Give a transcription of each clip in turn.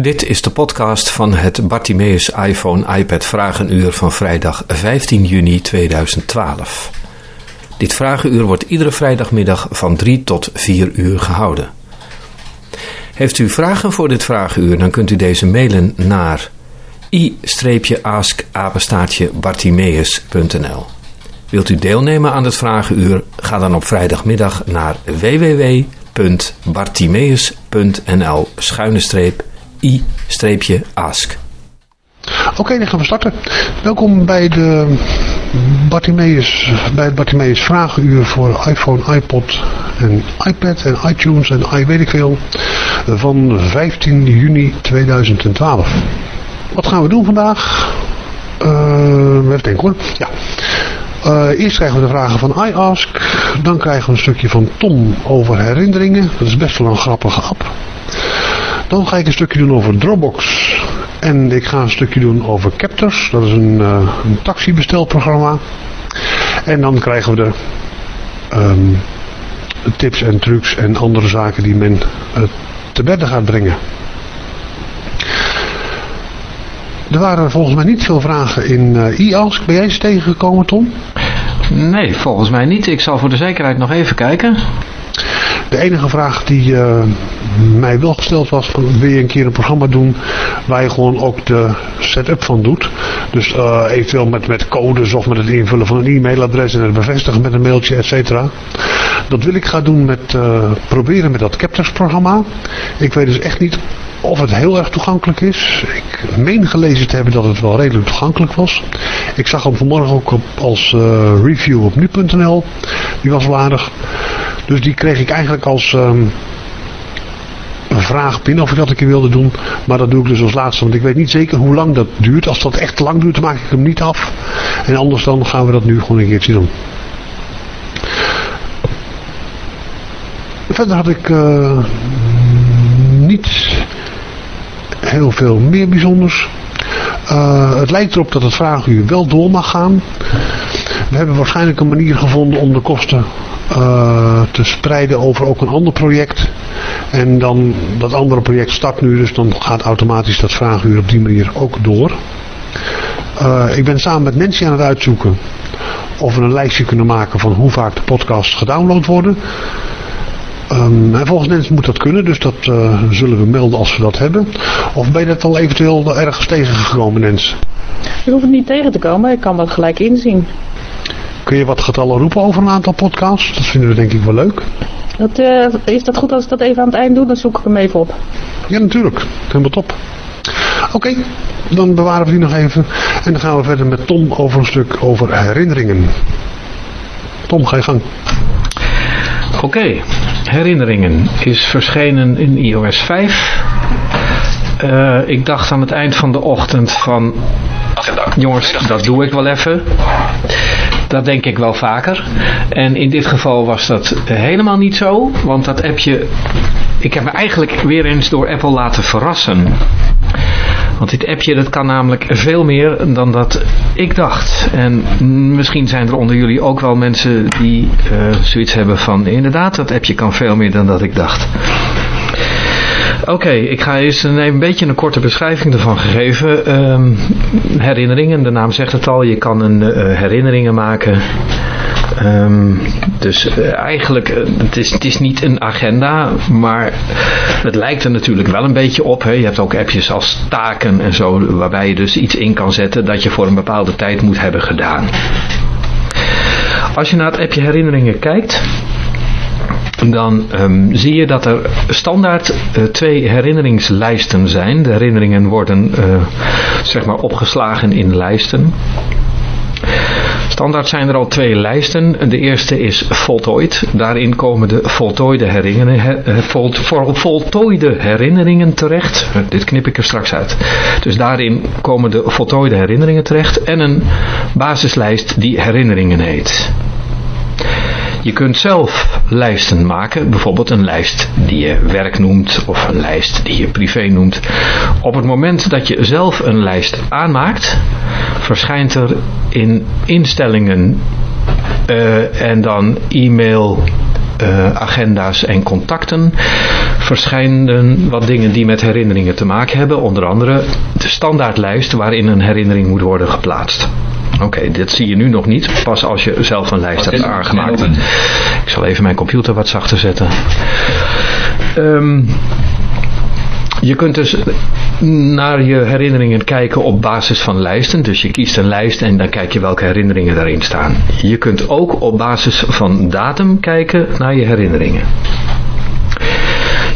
Dit is de podcast van het Bartimeus iPhone iPad Vragenuur van vrijdag 15 juni 2012. Dit vragenuur wordt iedere vrijdagmiddag van 3 tot 4 uur gehouden. Heeft u vragen voor dit vragenuur, dan kunt u deze mailen naar i-ask-bartimeus.nl Wilt u deelnemen aan het vragenuur, ga dan op vrijdagmiddag naar www.bartimeus.nl schuine streep i-ask. Oké, dan gaan we starten. Welkom bij de Bartimeus, bij het Bartimeus Vragenuur voor iPhone, iPod en iPad en iTunes en i weet ik veel van 15 juni 2012. Wat gaan we doen vandaag? Uh, even denken hoor. Ja. Uh, eerst krijgen we de vragen van iAsk. Dan krijgen we een stukje van Tom over herinneringen. Dat is best wel een grappige app. Dan ga ik een stukje doen over Dropbox. En ik ga een stukje doen over Captors. Dat is een, uh, een taxibestelprogramma. En dan krijgen we de um, tips en trucs en andere zaken die men uh, te bedde gaat brengen. Er waren volgens mij niet veel vragen in uh, e-ask. Ben jij eens tegengekomen, Tom? Nee, volgens mij niet. Ik zal voor de zekerheid nog even kijken. De enige vraag die uh, mij wel gesteld was, wil je een keer een programma doen waar je gewoon ook de setup van doet. Dus uh, eventueel met, met codes of met het invullen van een e-mailadres en het bevestigen met een mailtje, et cetera. Dat wil ik gaan doen met, uh, proberen met dat Captors programma. Ik weet dus echt niet of het heel erg toegankelijk is. Ik meen gelezen te hebben dat het wel redelijk toegankelijk was. Ik zag hem vanmorgen ook op, als uh, review op nu.nl. Die was wel aardig. Dus die kreeg ik eigenlijk als um, een vraag binnen of ik dat een keer wilde doen. Maar dat doe ik dus als laatste. Want ik weet niet zeker hoe lang dat duurt. Als dat echt lang duurt dan maak ik hem niet af. En anders dan gaan we dat nu gewoon een keertje doen. Verder had ik uh, niet heel veel meer bijzonders. Uh, het lijkt erop dat het vraaguur wel door mag gaan. We hebben waarschijnlijk een manier gevonden om de kosten uh, te spreiden over ook een ander project. En dan dat andere project start nu, dus dan gaat automatisch dat vraaguur op die manier ook door. Ik ben samen met Nancy aan het uitzoeken of we een lijstje kunnen maken van hoe vaak de podcasts gedownload worden. Um, en volgens Nens moet dat kunnen, dus dat uh, zullen we melden als we dat hebben. Of ben je dat al eventueel ergens tegengekomen, Nens? Je hoeft het niet tegen te komen, ik kan dat gelijk inzien. Kun je wat getallen roepen over een aantal podcasts? Dat vinden we denk ik wel leuk. Dat, uh, is dat goed als ik dat even aan het eind doe? Dan zoek ik hem even op. Ja, natuurlijk. Helemaal top. Oké, okay, dan bewaren we die nog even. En dan gaan we verder met Tom over een stuk over herinneringen. Tom, ga je gang. Oké, okay. Herinneringen is verschenen in iOS 5. Uh, ik dacht aan het eind van de ochtend van... Jongens, dat doe ik wel even. Dat denk ik wel vaker. En in dit geval was dat helemaal niet zo. Want dat appje... Ik heb me eigenlijk weer eens door Apple laten verrassen. Want dit appje dat kan namelijk veel meer dan dat ik dacht. En misschien zijn er onder jullie ook wel mensen die uh, zoiets hebben van... Inderdaad, dat appje kan veel meer dan dat ik dacht. Oké, ik ga eens een, een beetje een korte beschrijving ervan geven. Um, herinneringen, de naam zegt het al. Je kan een uh, herinneringen maken... Um, dus uh, eigenlijk, uh, het, is, het is niet een agenda, maar het lijkt er natuurlijk wel een beetje op. Hè. Je hebt ook appjes als taken en zo, waarbij je dus iets in kan zetten dat je voor een bepaalde tijd moet hebben gedaan. Als je naar het appje herinneringen kijkt, dan um, zie je dat er standaard uh, twee herinneringslijsten zijn. De herinneringen worden zeg maar opgeslagen in lijsten. Standaard zijn er al twee lijsten. De eerste is voltooid. Daarin komen de voltooide herinneringen, volt, voltooide herinneringen terecht. Dit knip ik er straks uit. Dus daarin komen de voltooide herinneringen terecht. En een basislijst die herinneringen heet. Je kunt zelf lijsten maken, bijvoorbeeld een lijst die je werk noemt of een lijst die je privé noemt. Op het moment dat je zelf een lijst aanmaakt, verschijnt er in instellingen uh, en dan e-mail, uh, agenda's en contacten verschijnen wat dingen die met herinneringen te maken hebben. Onder andere de standaardlijst waarin een herinnering moet worden geplaatst. Oké, dit zie je nu nog niet. Pas als je zelf een lijst hebt aangemaakt. Ik zal even mijn computer wat zachter zetten. Ehm, je kunt dus naar je herinneringen kijken op basis van lijsten. Dus je kiest een lijst en dan kijk je welke herinneringen daarin staan. Je kunt ook op basis van datum kijken naar je herinneringen.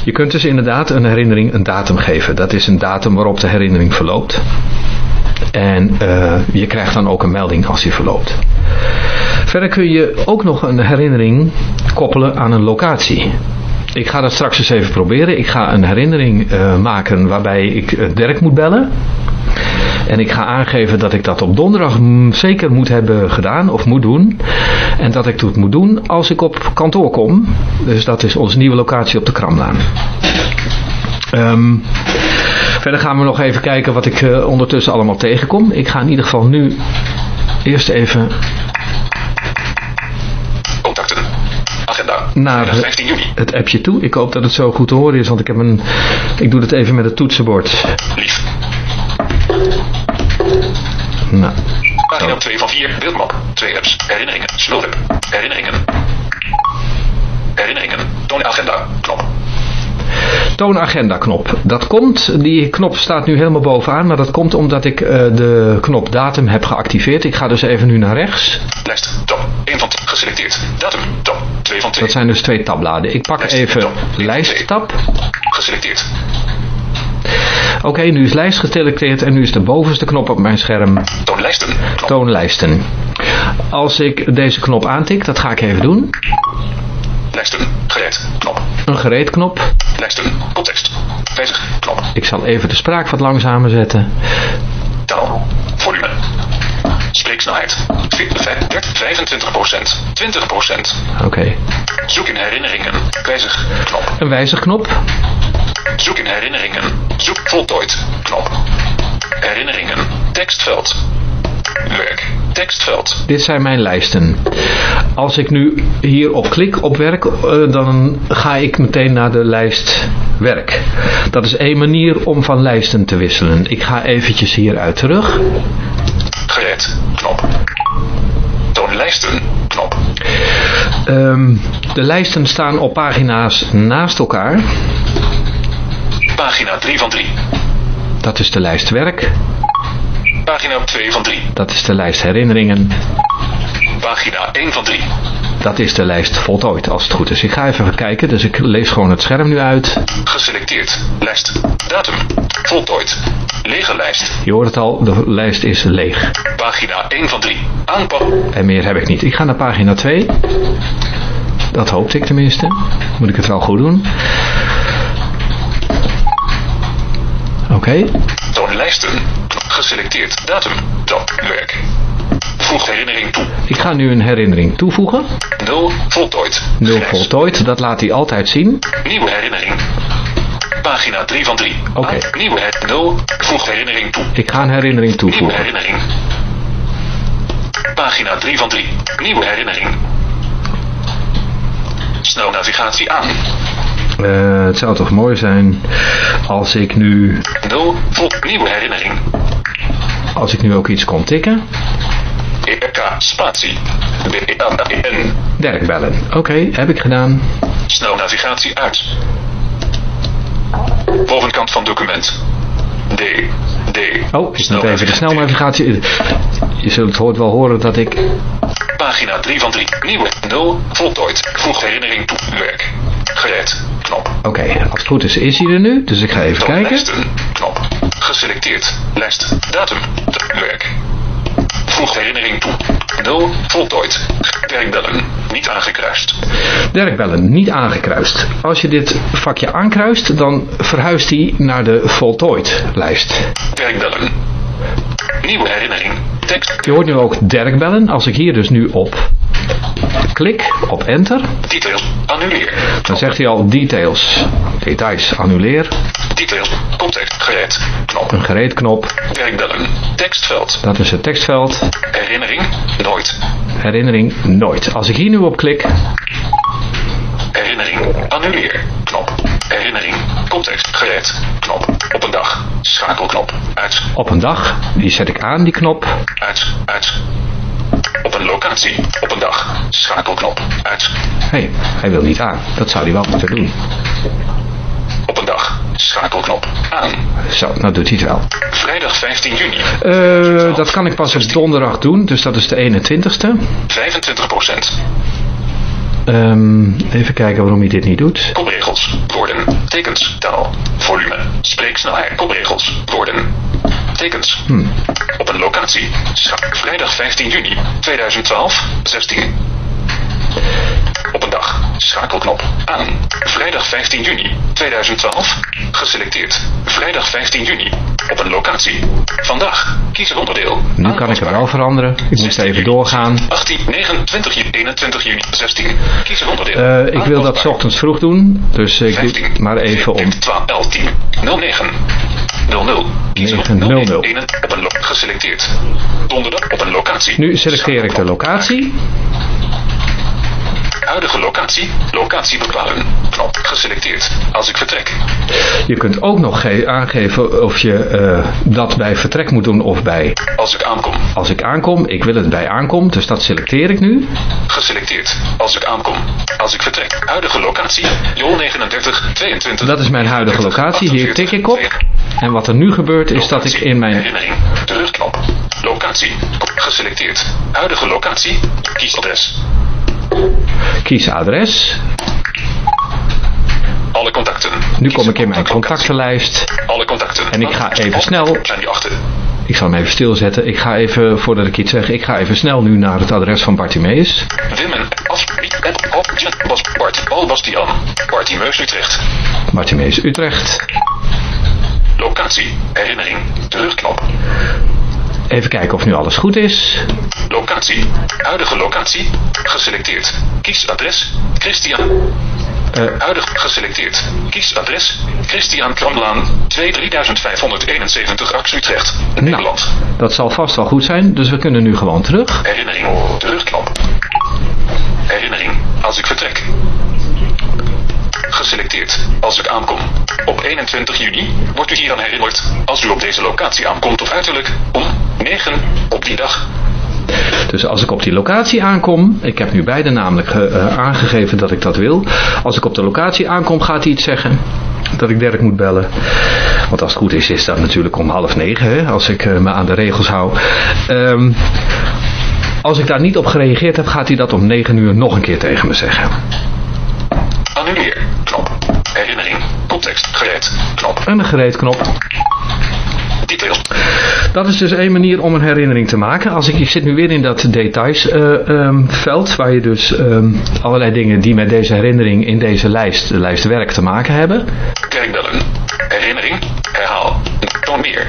Je kunt dus inderdaad een herinnering een datum geven. Dat is een datum waarop de herinnering verloopt. En uh, je krijgt dan ook een melding als die verloopt. Verder kun je ook nog een herinnering koppelen aan een locatie. Ik ga dat straks eens even proberen. Ik ga een herinnering uh, maken waarbij ik uh, Dirk moet bellen. En ik ga aangeven dat ik dat op donderdag zeker moet hebben gedaan of moet doen. En dat ik het moet doen als ik op kantoor kom. Dus dat is onze nieuwe locatie op de Kramlaan. Um, verder gaan we nog even kijken wat ik uh, ondertussen allemaal tegenkom. Ik ga in ieder geval nu eerst even... Contacten. Agenda. Naar 15 juni. het appje toe. Ik hoop dat het zo goed te horen is, want ik heb een... Ik doe het even met het toetsenbord. Lief. Nou, Pagina 2 van 4. Beeldmap. 2 apps. Herinneringen. Slotapp. Herinneringen. Herinneringen. Toon agenda. Knop. Toon agenda knop. Dat komt, die knop staat nu helemaal bovenaan, maar dat komt omdat ik uh, de knop datum heb geactiveerd. Ik ga dus even nu naar rechts. Lijst. Top. 1 van 2. Geselecteerd. Datum. Top. 2 van 2. Dat zijn dus twee tabbladen. Ik pak Lijst. even lijsttab. Geselecteerd. Oké, nu is lijst geselecteerd en nu is de bovenste knop op mijn scherm Toon lijsten. Knop. toon lijsten. Als ik deze knop aantik, dat ga ik even doen. Lijsten. Gereed. Knop. Een gereedknop. Lijsten. Context. Wijzig. Knop. Ik zal even de spraak wat langzamer zetten. Taal. Volume. Spreeksnelheid. 25 procent. 20 procent. Oké. Zoek in herinneringen. Wijzig. Knop. Een wijzigknop. Zoek in herinneringen. Zoek voltooid. Knop. Herinneringen. Tekstveld. Werk. Tekstveld. Dit zijn mijn lijsten. Als ik nu hierop klik op werk, eh, dan ga ik meteen naar de lijst werk. Dat is één manier om van lijsten te wisselen. Ik ga eventjes hieruit terug. Gereed. Knop. Toon lijsten. Knop. Ehm, de lijsten staan op pagina's naast elkaar. Pagina 3 van 3. Dat is de lijst werk. Pagina 2 van 3. Dat is de lijst herinneringen. Pagina 1 van 3. Dat is de lijst voltooid, als het goed is. Ik ga even kijken, dus ik lees gewoon het scherm nu uit. Geselecteerd. Lijst. Datum. Voltooid. Lege lijst. Je hoort het al, de lijst is leeg. Pagina 1 van 3. Aanpak. En meer heb ik niet. Ik ga naar pagina 2. Dat hoopte ik tenminste. Moet ik het wel goed doen. Oké. Toon lijsten. Geselecteerd. Datum. Top. Werk. Voeg herinnering toe. Ik ga nu een herinnering toevoegen. 0. Voltooid. 0 Grijs. voltooid, dat laat hij altijd zien. Nieuwe herinnering. Pagina 3 van 3. Oké. Nieuwe her 0. Voeg herinnering toe. Ik ga een herinnering Nieuwe toevoegen. herinnering. Pagina 3 van 3. Nieuwe herinnering. Snel navigatie aan. Eh, het zou toch mooi zijn als ik nu, 0. Vol. Nieuwe herinnering. Als ik nu ook iets kon tikken. ERK spatie. Dirk bellen. Oké, heb ik gedaan. Snel navigatie uit. Bovenkant van document. D. D. Oh, ik moet even de snelnavigatie. Je zult het hoort wel horen dat ik. Pagina 3 van 3. Nieuwe 0. Voltooid. Voeg herinnering toe. Werk. Gereed. Knop. Oké, als het goed is, is hij er nu. Dus ik ga even kijken. Lijsten. Knop. Geselecteerd. Lijst. Datum. Werk. Voeg herinnering toe. 0. Voltooid. Werkbellen. Niet aangekruist. Dirk bellen, niet aangekruist. Als je dit vakje aankruist, dan verhuist hij naar de voltooid lijst. Werkbellen. Nieuwe herinnering. Tekst. Je hoort nu ook Dirk bellen. Als ik hier dus nu op klik, op enter, Details. Annuleer. dan zegt hij al details. Details, annuleer. Details. Context. Gereed. Knop. Een gereedknop, Werkbellen. Tekstveld. dat is het tekstveld. Herinnering. Nooit. Herinnering, nooit. Als ik hier nu op klik, Herinnering. Annuleer. Knop. Herinnering. Context. Gereed. Knop. Op een dag. Schakelknop. Uit. Op een dag, die zet ik aan, die knop. Uit. Uit. Op een locatie. Op een dag. Schakelknop. Uit. Hé, hey, hij wil niet aan. Dat zou hij wel moeten doen. Op een dag. Schakelknop. Aan. Zo, nou doet hij het wel. Vrijdag 15 juni. Uh, dat kan ik pas op donderdag doen, dus dat is de 21ste. 25 procent. Um, even kijken waarom hij dit niet doet. Kopregels, woorden, tekens, taal, volume, spreeksnelheid, kopregels, woorden, tekens. Hmm. Op een locatie. Vrijdag 15 juni 2012, 16. Op een dag. Schakelknop. Aan. Vrijdag 15 juni 2012. Geselecteerd. Vrijdag 15 juni. Op een locatie. Vandaag. Kies een onderdeel. Nu kan ik het wel veranderen. Ik moest even doorgaan. 18, 29 juni, 21 juni, 16. Kies een onderdeel. Uh, ik wil dat s ochtends vroeg doen. Dus ik 15, doe maar even om. 12, 10, 09. 00. Kies 900. Op een geselecteerd. Donderdag op een locatie. Nu selecteer ik de locatie. Huidige locatie. Locatie bepalen. Knop geselecteerd. Als ik vertrek. Je kunt ook nog aangeven of je uh, dat bij vertrek moet doen of bij... Als ik aankom. Als ik aankom. Ik wil het bij aankom. Dus dat selecteer ik nu. Geselecteerd. Als ik aankom. Als ik vertrek. Huidige locatie. Jol 39 22. Dat is mijn huidige locatie. Hier tik ik op. En wat er nu gebeurt is dat ik in mijn... Herinnering. Terugknop. Locatie. Geselecteerd. Huidige locatie. Kies adres. Kies adres. Alle contacten. Nu kom ik in mijn contactenlijst. Alle contacten. En ik ga even snel. Ik zal hem even stilzetten. Ik ga even, voordat ik iets zeg, ik ga even snel nu naar het adres van Bartimeus. Wimmen, As, Bas, Bart, Bastian, Bartimeus Utrecht. Bartimeus Utrecht. Locatie, herinnering, terugknop. Even kijken of nu alles goed is. Locatie. Huidige locatie. Geselecteerd. Kies adres. Christian. Uh, Huidig geselecteerd. Kies adres. Christian Kramlaan 23571 Ax Utrecht. Nederland. Nou, dat zal vast wel goed zijn, dus we kunnen nu gewoon terug. Herinnering. Terugknop. Herinnering. Als ik vertrek. Geselecteerd. Als ik aankom. Op 21 juni wordt u hier aan herinnerd. Als u op deze locatie aankomt of uiterlijk om 9 op die dag. Dus als ik op die locatie aankom, ik heb nu beide namelijk uh, aangegeven dat ik dat wil. Als ik op de locatie aankom gaat hij iets zeggen dat ik Dirk moet bellen. Want als het goed is, is dat natuurlijk om half negen, hè, als ik uh, me aan de regels hou. Um, als ik daar niet op gereageerd heb, gaat hij dat om 9 uur nog een keer tegen me zeggen. Annuleer. Gereed. Knop. En een gereed knop. Details. Dat is dus één manier om een herinnering te maken. Als ik, ik zit nu weer in dat details uh, um, veld, waar je dus um, allerlei dingen die met deze herinnering in deze lijst, de lijst werk te maken hebben. Kerkbellen. Herinnering. Herhaal. Toon meer.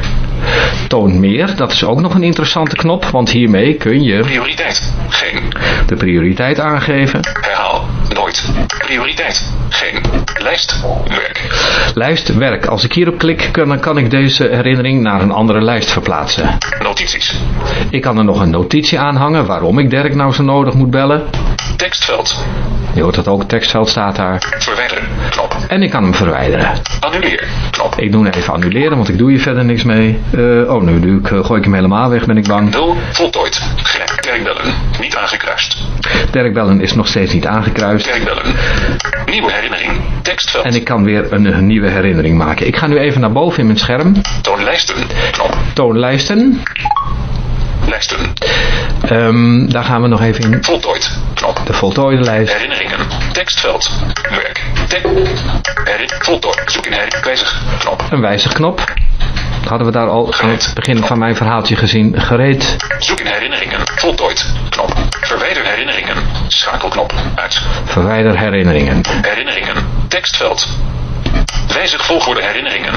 Toon meer, dat is ook nog een interessante knop, want hiermee kun je Prioriteit. Geen. de prioriteit aangeven. Prioriteit. Geen. Lijst. Werk. Lijst werk. Als ik hierop klik, dan kan ik deze herinnering naar een andere lijst verplaatsen. Notities. Ik kan er nog een notitie aanhangen waarom ik Dirk nou zo nodig moet bellen. Tekstveld. Je hoort dat ook, tekstveld staat daar. Verwijderen. Knop. En ik kan hem verwijderen. Annuleer. Knop. Ik doe hem even annuleren, want ik doe hier verder niks mee. Uh, oh, nu doe ik, uh, gooi ik hem helemaal weg, ben ik bang. 0. Voltooid. Kerkbellen. Niet aangekruist. Dirk bellen is nog steeds niet aangekruist. Nieuwe herinnering. Tekstveld. En ik kan weer een, een nieuwe herinnering maken. Ik ga nu even naar boven in mijn scherm. Toon lijsten. Knop. Toon lijsten. Um, daar gaan we nog even in. Voltooid. Knop. De voltooide lijst. Herinneringen. Tekstveld. Werk. Tek. Voltooid. Zoek in herinnering. Wijzig. Knop. Een wijzigknop. Hadden we daar al aan het begin van mijn verhaaltje gezien. Gereed. Zoek in herinneringen. Voltooid. Knop. Verwijder herinneringen. Schakelknop. Uit. Verwijder herinneringen. Herinneringen. Tekstveld. Wijzig volgorde herinneringen.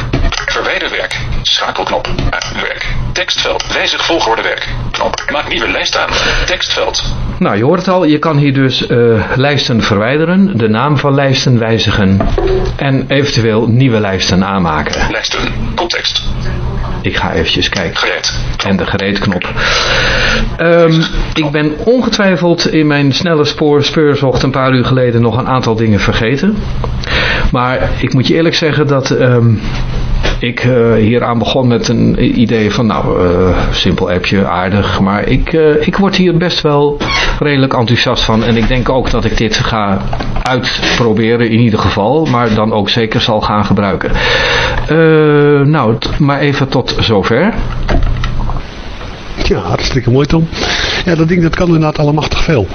Verwijder werk. Schakelknop. Uit. Werk. Tekstveld. Wijzig volgorde werk. Knop. Maak nieuwe lijst aan. Tekstveld. Nou, je hoort het al. Je kan hier dus uh, lijsten verwijderen. De naam van lijsten wijzigen. En eventueel nieuwe lijsten aanmaken. Lijsten. Context. Ik ga eventjes kijken. Gereed. En de gereedknop. Um, ik ben ongetwijfeld in mijn snelle spoor speurzocht een paar uur geleden nog een aantal dingen vergeten. Maar ik moet je eerlijk zeggen dat ehm, ik uh, hieraan begon met een idee van, nou, uh, simpel appje, aardig. Maar ik, uh, ik word hier best wel redelijk enthousiast van. En ik denk ook dat ik dit ga uitproberen in ieder geval. Maar dan ook zeker zal gaan gebruiken. nou, maar even tot zover. Ja, hartstikke mooi Tom. Ja, dat ding dat kan inderdaad allemachtig veel.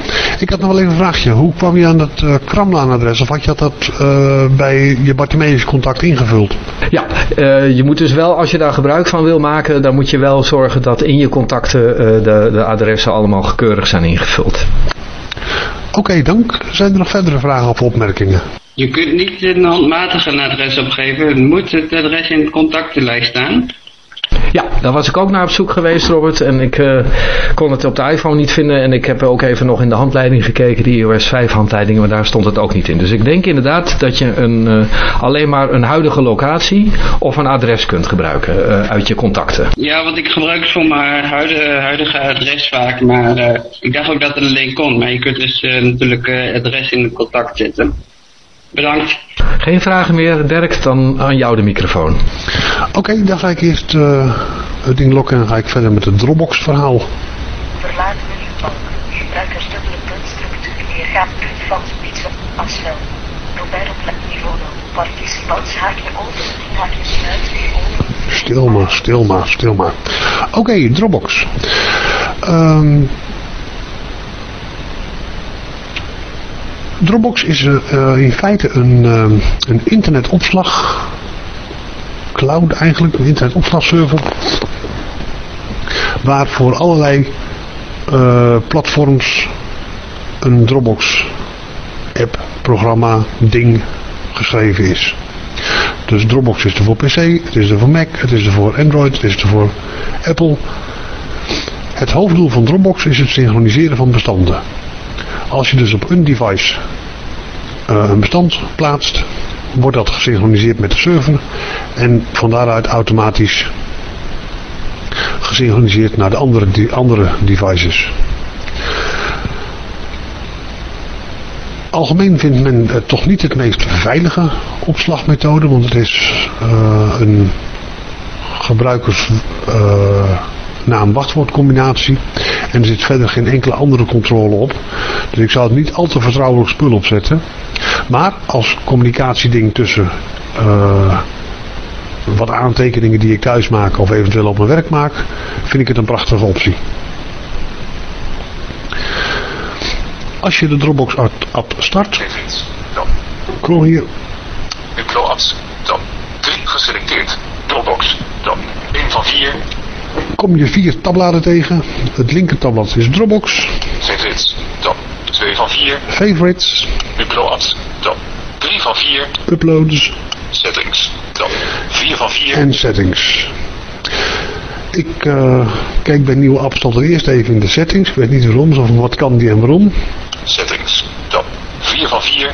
Ik had nog wel even een vraagje. Hoe kwam je aan dat uh, Kramlaan-adres? Of had je dat uh, bij je Bartimeus contact ingevuld? Ja, uh, je moet dus wel, als je daar gebruik van wil maken, dan moet je wel zorgen dat in je contacten de, de adressen allemaal gekeurig zijn ingevuld. Oké, okay, dank. Zijn er nog verdere vragen of opmerkingen? Je kunt niet een handmatig een adres opgeven. Het moet het adres in de contactenlijst staan. Ja, daar was ik ook naar op zoek geweest, Robert. En ik uh, kon het op de iPhone niet vinden. En ik heb ook even nog in de handleiding gekeken, die iOS 5 handleiding, maar daar stond het ook niet in. Dus ik denk inderdaad dat je een, uh, alleen maar een huidige locatie of een adres kunt gebruiken uh, uit je contacten. Ja, want ik gebruik voor mijn huidige, huidige adres vaak. Maar ik dacht ook dat het alleen kon. Maar je kunt dus natuurlijk adres in het contact zetten. Bedankt. Geen vragen meer, Dirk, dan aan jou de microfoon. Oké, okay, dan ga ik eerst uh, het ding lokken en dan ga ik verder met het Dropbox verhaal. Verlaat menu van gebruikers dubbele puntstructuur. Je gaat punt van spitsen afstel. Probeer op niveau 0. Participants haakje open, haakje sluit weer open. Stil maar, stil maar, stil maar. Oké, okay, Dropbox. Um, Dropbox is uh, in feite een, uh, een internetopslag, cloud eigenlijk, een internetopslagserver, waar voor allerlei uh, platforms een Dropbox app, programma, ding geschreven is. Dus Dropbox is er voor PC, het is er voor Mac, het is er voor Android, het is er voor Apple. Het hoofddoel van Dropbox is het synchroniseren van bestanden. Als je dus op een device een bestand plaatst, wordt dat gesynchroniseerd met de server en van daaruit automatisch gesynchroniseerd naar de andere, andere devices. Algemeen vindt men het toch niet het meest veilige opslagmethode, want het is uh, een gebruikers... Uh, naam-wachtwoordcombinatie. En er zit verder geen enkele andere controle op. Dus ik zou het niet al te vertrouwelijk spul opzetten. Maar als communicatieding tussen uh, wat aantekeningen die ik thuis maak of eventueel op mijn werk maak, vind ik het een prachtige optie. Als je de Dropbox app start, kom hier. Apps, dan 3 geselecteerd. Dropbox, dan 1 van 4 kom je vier tabbladen tegen. Het linker tabblad is Dropbox. Favorites, top 2 van 4. Favorites. Uploads, top 3 van 4. Uploads. Settings, top 4 van 4. En settings. Ik uh, kijk bij nieuwe app stond er eerst even in de settings. Ik weet niet waarom, of wat kan die en waarom. Settings, top 4 van 4.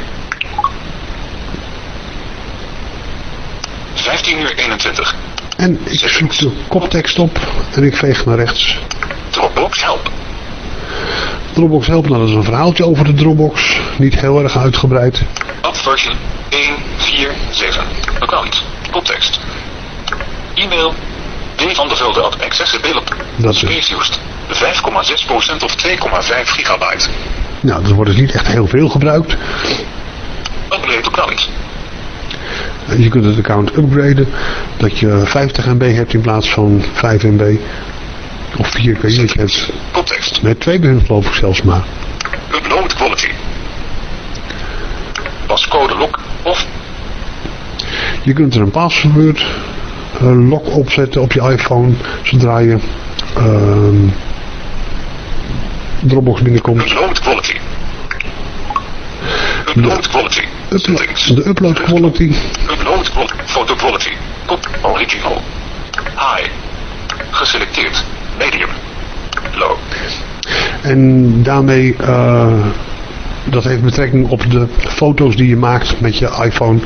15 uur 21. En ik zoek de koptekst op en ik veeg naar rechts. Dropbox help. Dropbox help, nou dat is een verhaaltje over de Dropbox. Niet heel erg uitgebreid. App version 147. Account. Koptekst. E-mail. D van de Velde at accessibility. Dat is Space used. 5,6% of 2,5 gigabyte. Nou, dat wordt dus niet echt heel veel gebruikt. Upgrade account. Je kunt het account upgraden. Dat je 50 MB hebt in plaats van 5 MB. Of 4 ik weet niet. hebt. Context. Nee, 2 begint geloof ik zelfs maar. Upload quality. Pascode lock of... Je kunt er een password uh, lock opzetten op je iPhone. Zodra je uh, Dropbox binnenkomt. Upload quality. Upload quality. De upload quality. Upload. Photo quality. Kop. Original. High. Geselecteerd. Medium. Low. En daarmee, uh, dat heeft betrekking op de foto's die je maakt met je iPhone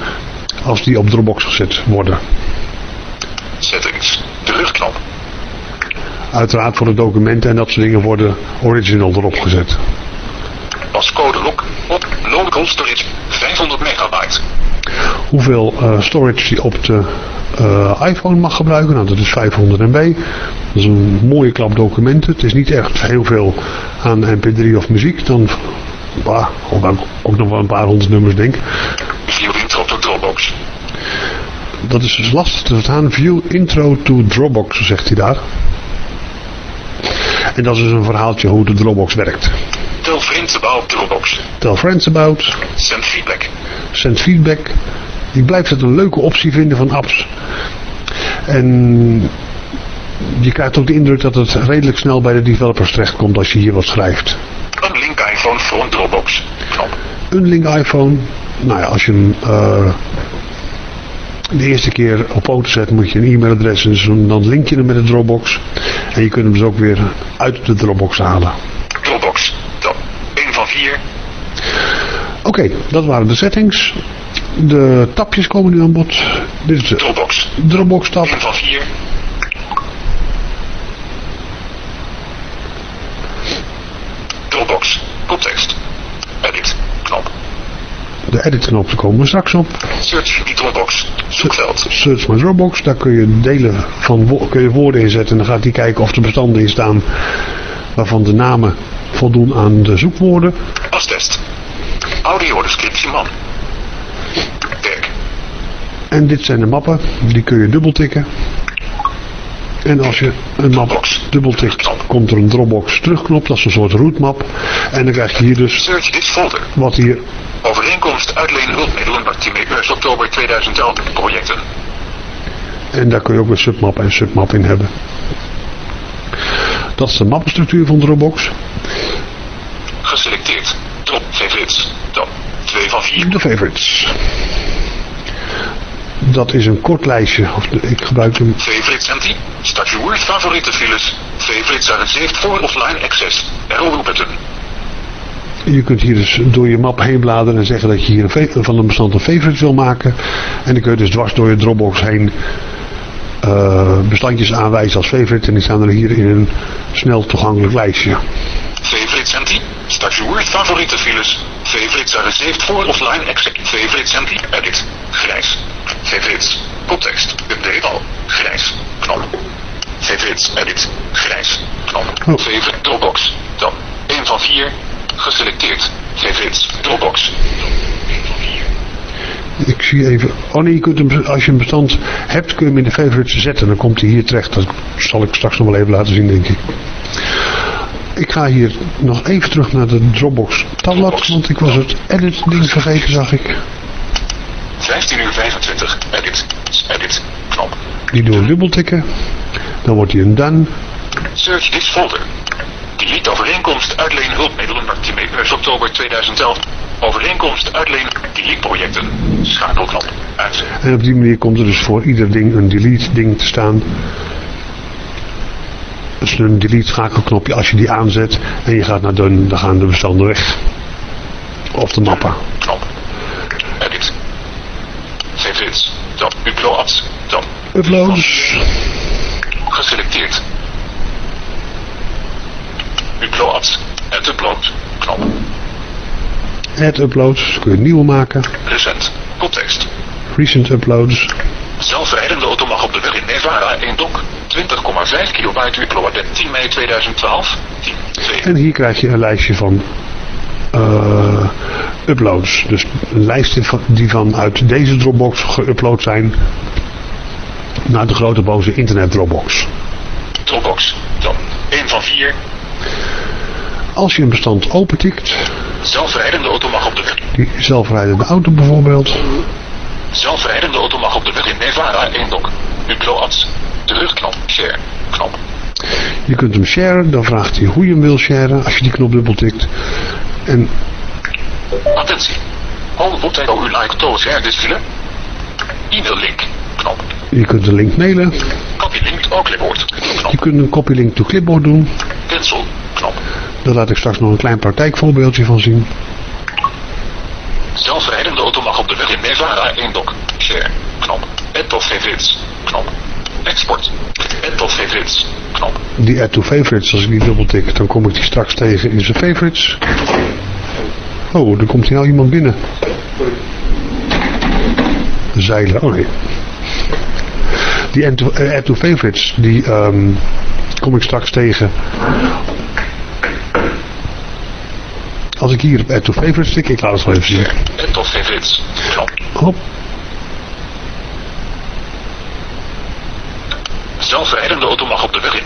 als die op Dropbox gezet worden. Settings. De luchtknop. Uiteraard voor de documenten en dat soort dingen worden original erop gezet. Pascode lock op local storage 500 megabyte. hoeveel eh, storage die op de eh, iPhone mag gebruiken. Nou, dat is 500 MB. Dat is een mooie klap documenten. Het is niet echt heel veel aan mp3 of muziek. Dan, bah, ook, ook nog wel een paar honderd nummers denk ik. View intro to Dropbox. Dat is dus lastig te verstaan. View intro to Dropbox, zegt hij daar. En dat is dus een verhaaltje hoe de Dropbox werkt. Tell friends about Dropbox. Tell friends about, Send feedback. send feedback. Ik blijf het een leuke optie vinden van apps. En je krijgt ook de indruk dat het redelijk snel bij de developers terechtkomt als je hier wat schrijft. Een link iPhone from Dropbox. Knop. Een link iPhone. Nou ja, als je hem eh, de eerste keer op foto zet, moet je een e-mailadres en zo- dan link je hem met de Dropbox. En je kunt hem dus ook weer uit de Dropbox halen. Dropbox. Dan. 1 van 4. Oké, dat waren de settings. De tapjes komen nu aan bod. Dit is de Dropbox. Dropbox tab. 1 van 4. Dropbox. Context. Edit. Knop. De edit knop komen we straks op. Search die Dropbox. Zoekveld. Search my Dropbox. Daar kun je delen van kun je woorden inzetten. En dan gaat hij kijken of er bestanden in staan waarvan de namen voldoen aan de zoekwoorden. Astest. Audio descriptie man. En dit zijn de mappen. Die kun je dubbeltikken. En als je een map dubbeltikt, komt er een Dropbox terugknop. Dat is een soort rootmap. En dan krijg je hier dus Search this folder. wat hier... Overeenkomst uitleen hulpmiddelen Bartimeus oktober 2011 projecten. En daar kun je ook een submap en submap in hebben. Dat is de mappenstructuur van Dropbox. Geselecteerd. Drop favorites. Dan 2 van 4. De favorites. Dat is een kort lijstje. Of ik gebruik hem. Favorites your word favoriete files. Favorites are saved for offline access. Arrow button. Je kunt hier dus door je map heen bladeren en zeggen dat je hier een van een bestand een favorite wil maken. En dan kun je dus dwars door je Dropbox heen eh, bestandjes aanwijzen als favorite. En die staan er hier in een snel toegankelijk lijstje. Favorites empty. Word favoriete files. Favorites are saved for offline access. Favorites empty. Edit. Grijs. Favorites. Context. Update al. Grijs. Knop. Favorites. Edit. Grijs. Knop. Oh. Favorite Dropbox. Dan 1 van 4. Geselecteerd. Favorites. Dropbox. 1 van 4. Ik zie even. Oh nee, je kunt hem, als je een bestand hebt, kun je hem in de favorites zetten. Dan komt hij hier terecht. Dat zal ik straks nog wel even laten zien, denk ik. Ik ga hier nog even terug naar de Dropbox tabblad. Want ik was het edit ding vergeten, zag ik. 15 uur 25. Edit. Edit. Knop. Die doen we dubbeltikken. Dan wordt hij een done. Search this folder. Delete overeenkomst uitleen hulpmiddelen Bartimeus oktober 2011. Overeenkomst uitleen delete projecten. Schakelknop. En op die manier komt er dus voor ieder ding een delete ding te staan. Dus een delete schakelknopje als je die aanzet en je gaat naar done, dan gaan de bestanden weg. Of de mappen. Knop. Edit. Favorites. Dan uploads. Dan Uploads. geselecteerd. Uploads. Het upload. Knop. Add uploads. Kun je een nieuwe maken. Recent. Context. Recent uploads. Zelfrijdende auto mag op de weg in Nevada 1 dok. 20,5 kilobyte upload 10 mei 2012. 10. 2. En hier krijg je een lijstje van eh, uploads. Dus een lijst die van- die vanuit deze Dropbox geüpload zijn naar de grote boze internet Dropbox. Dropbox. Dan 1 van 4. Als je een bestand opentikt, Zelfrijdende auto mag op de weg. die zelfrijdende auto bijvoorbeeld, Zelfrijdende auto mag op de weg in Nevada 1 dok. Uploads. Terugknop. Share. Knop. je kunt hem sharen, dan vraagt hij hoe je hem wil sharen als je die knop dubbeltikt. En Attentie. All what I you like to share this file. E-mail link. Knop. je kunt een link mailen, Copy link to clipboard. je Knop. kunt een copy link to clipboard doen. Cancel. Knop. Daar laat ik straks nog een klein praktijkvoorbeeldje van zien. Zelfrijdende auto mag op de weg in Nevada 1 dok. Share. Knop. Add of favorites. Knop. Export. Add of favorites. Knop. Die add to favorites, als ik die dubbeltik, dan kom ik die straks tegen in zijn favorites. Oh, er komt hier nou iemand binnen. zeilen. Oh nee. Die add to, eh, add to favorites, die ehm, kom ik straks tegen. Als ik hier op add to favorites tik, ik laat het wel even zien. Add to favorites. Knop. Hop. Zelfrijdende auto mag op de weg in.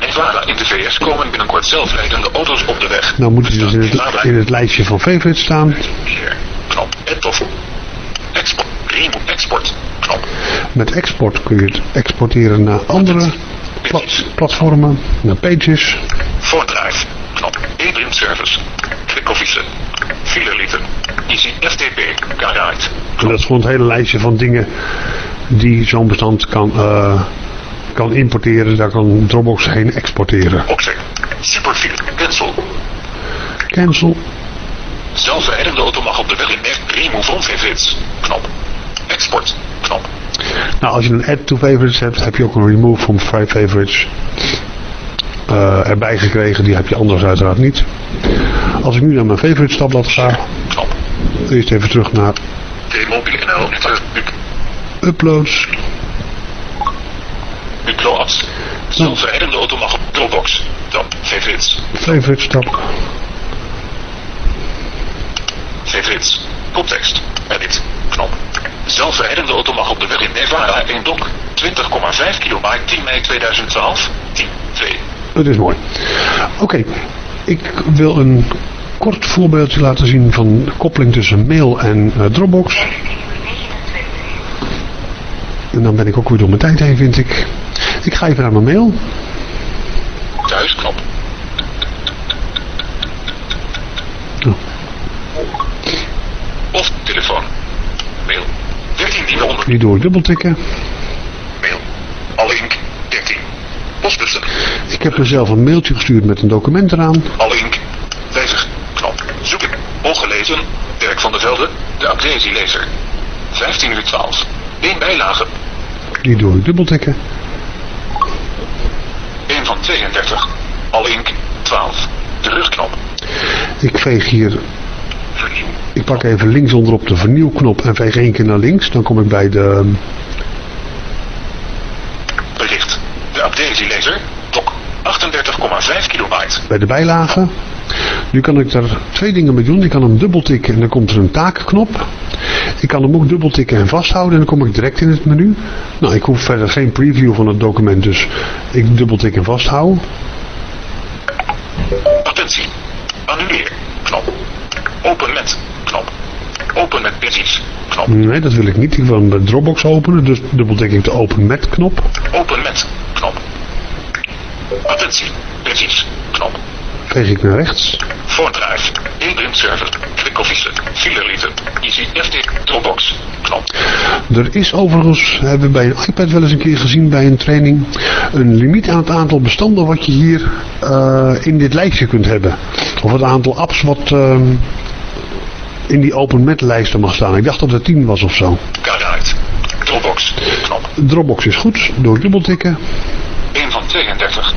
Nevada in de VS komen binnenkort zelfrijdende auto's op de weg. Nou moet hij dus in het, in het lijstje van favorites staan. Knop. Export. Export. Knop. Met export kun je het exporteren naar andere pla- platformen, naar pages. Voordrive. Knop. E-print service. Fileliter. Easy FTP. Garride. En dat is gewoon het hele lijstje van dingen die zo'n bestand kan, eh, kan importeren. Daar kan Dropbox heen exporteren. Oxy. Superfile. Cancel. Cancel. Zelfrijdende auto mag op de weg in. Remove from favorites. Knop. Export. Knop. Nou, als je een add to favorites hebt, heb je ook een remove from five favorites eh, erbij gekregen. Die heb je anders uiteraard niet. Als ik nu naar mijn favorites tabblad ga, Knop. eerst even terug naar uploads. Uplo apps. Zelfrijdende auto mag op Dropbox. Dan favorites. Favorites tab. Favorites. Context. Edit. Knop. Zelfrijdende auto mag op de weg in Nevada 1 dok. 20,5 kilobyte 10 mei 2012. 10. 2. Het is mooi. Oké, ik wil een kort voorbeeldje laten zien van de koppeling tussen mail en eh, Dropbox. En dan ben ik ook weer door mijn tijd heen, vind ik. Ik ga even naar mijn mail. Thuisknop. Oh. Of telefoon. Mail. 13 die onder. Die door dubbeltikken. Mail. Alle ink. 13. Postbussen. Ik heb mezelf een mailtje gestuurd met een document eraan. Alle ink. 50. Knop. Zoeken. Ongelezen. Dirk van der Velde. De Actesi-lezer. 15 uur 12. 1 bijlage. Die door dubbeltikken. 1 van 32. Alle ink. 12. Terugknop. Ik veeg hier, ik pak even links onderop de vernieuwknop en veeg één keer naar links. Dan kom ik bij de, Bericht. De Actesi-lezer. Dok. 38,5 kilobyte. bij de bijlage. Nu kan ik daar twee dingen mee doen. Ik kan hem dubbeltikken en dan komt er een taakknop. Ik kan hem ook dubbeltikken en vasthouden en dan kom ik direct in het menu. Nou, ik hoef verder geen preview van het document, dus ik dubbeltik en vasthouden. Attentie. Annuleer. Knop. Open met. Knop. Open met pages. Knop. Nee, dat wil ik niet. Ik wil hem met Dropbox openen, dus dubbeltik ik de open met knop. Open met. Attentie. Pages. Knop. Veeg ik naar rechts. Voordrive. Inprint server. Quick office. Fileliter. Easy FT. Dropbox. Knop. Er is overigens, hebben we bij een iPad wel eens een keer gezien bij een training, een limiet aan het aantal bestanden wat je hier eh, in dit lijstje kunt hebben. Of het aantal apps wat ehm, in die open met lijsten mag staan. Ik dacht dat het 10 was of zo. Garride. Dropbox. Knop. Dropbox is goed, door dubbeltikken. 1 van 32.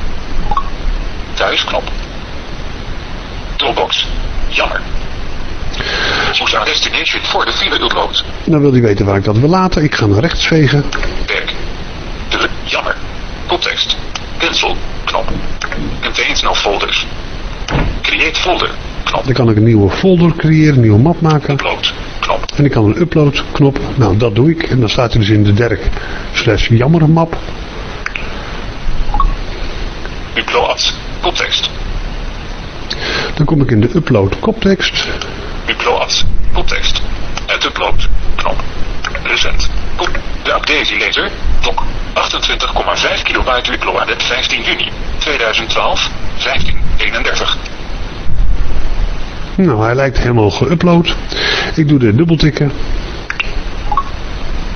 Thuisknop. Dropbox. Jammer. Zoek naar destination voor de file upload. Dan wil hij weten waar ik dat wil laten. Ik ga naar rechts vegen. Druk. Jammer. Context. Cancel. Knop. Contains no folders. Create folder. Knop. Dan kan ik een nieuwe folder creëren, een nieuwe map maken. Upload. Knop. En ik kan een upload knop. Nou, dat doe ik. En dan staat hij dus in de derk slash jammer map. Upload. Context. Dan kom ik in de upload koptekst. Upload. Context. Het upload. Knop. Recent. Kop. De Actesi-lezer. Dok. 28,5 kilobyte upload. 15 juni 2012. 1531. Nou, hij lijkt helemaal geüpload. Ik doe de dubbeltikken.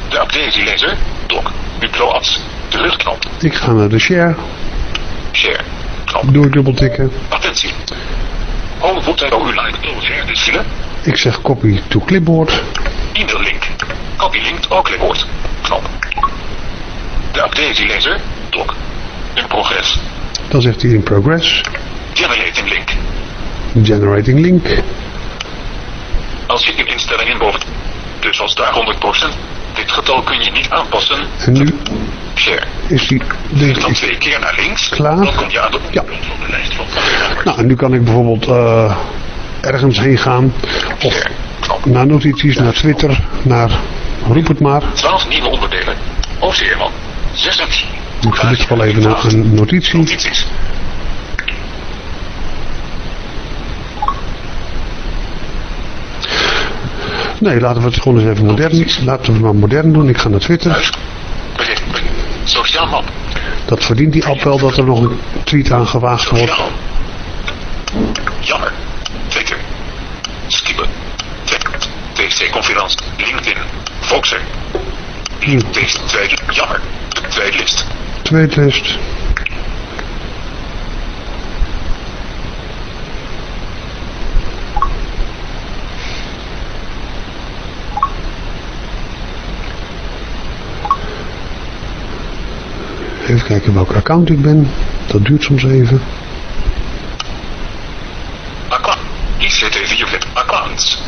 De Actesi-lezer. Dok. Upload. Terugknop. Ik ga naar de share. Share. Knop. Doe dubbel tikken. Attentie. All what you like will share this. Ik zeg copy to clipboard. in de link. Copy link to clipboard. Knop. De update laser. Dok. In progress. Dan zegt hij in progress. Generating link. Generating link. Als je je instellingen boven... Dus als daar 100% dit getal kun je niet aanpassen. En nu is die... Deze dan twee keer naar links. Klaar. Dan kom je aan de ja. van de lijst Nou, en nu kan ik bijvoorbeeld uh, ergens heen gaan. Of naar notities, naar Twitter, naar... Roep het maar. 12 nieuwe onderdelen. Of Zeerman. 6 Ik verlicht wel even naar een notitie. Notities. Nee, laten we het gewoon eens even modern. Laten we het maar modern doen. Ik ga naar Twitter. Sociaal map. Dat verdient die app wel dat er nog een tweet aan gewaagd wordt. Jammer. Twitter. Twee. TC-conferentie. LinkedIn. Voxer. Hm. Tweede. Jammer. Tweedlist. Tweedlist. Even kijken welke account ik ben. Dat duurt soms even. ICT VIP accounts.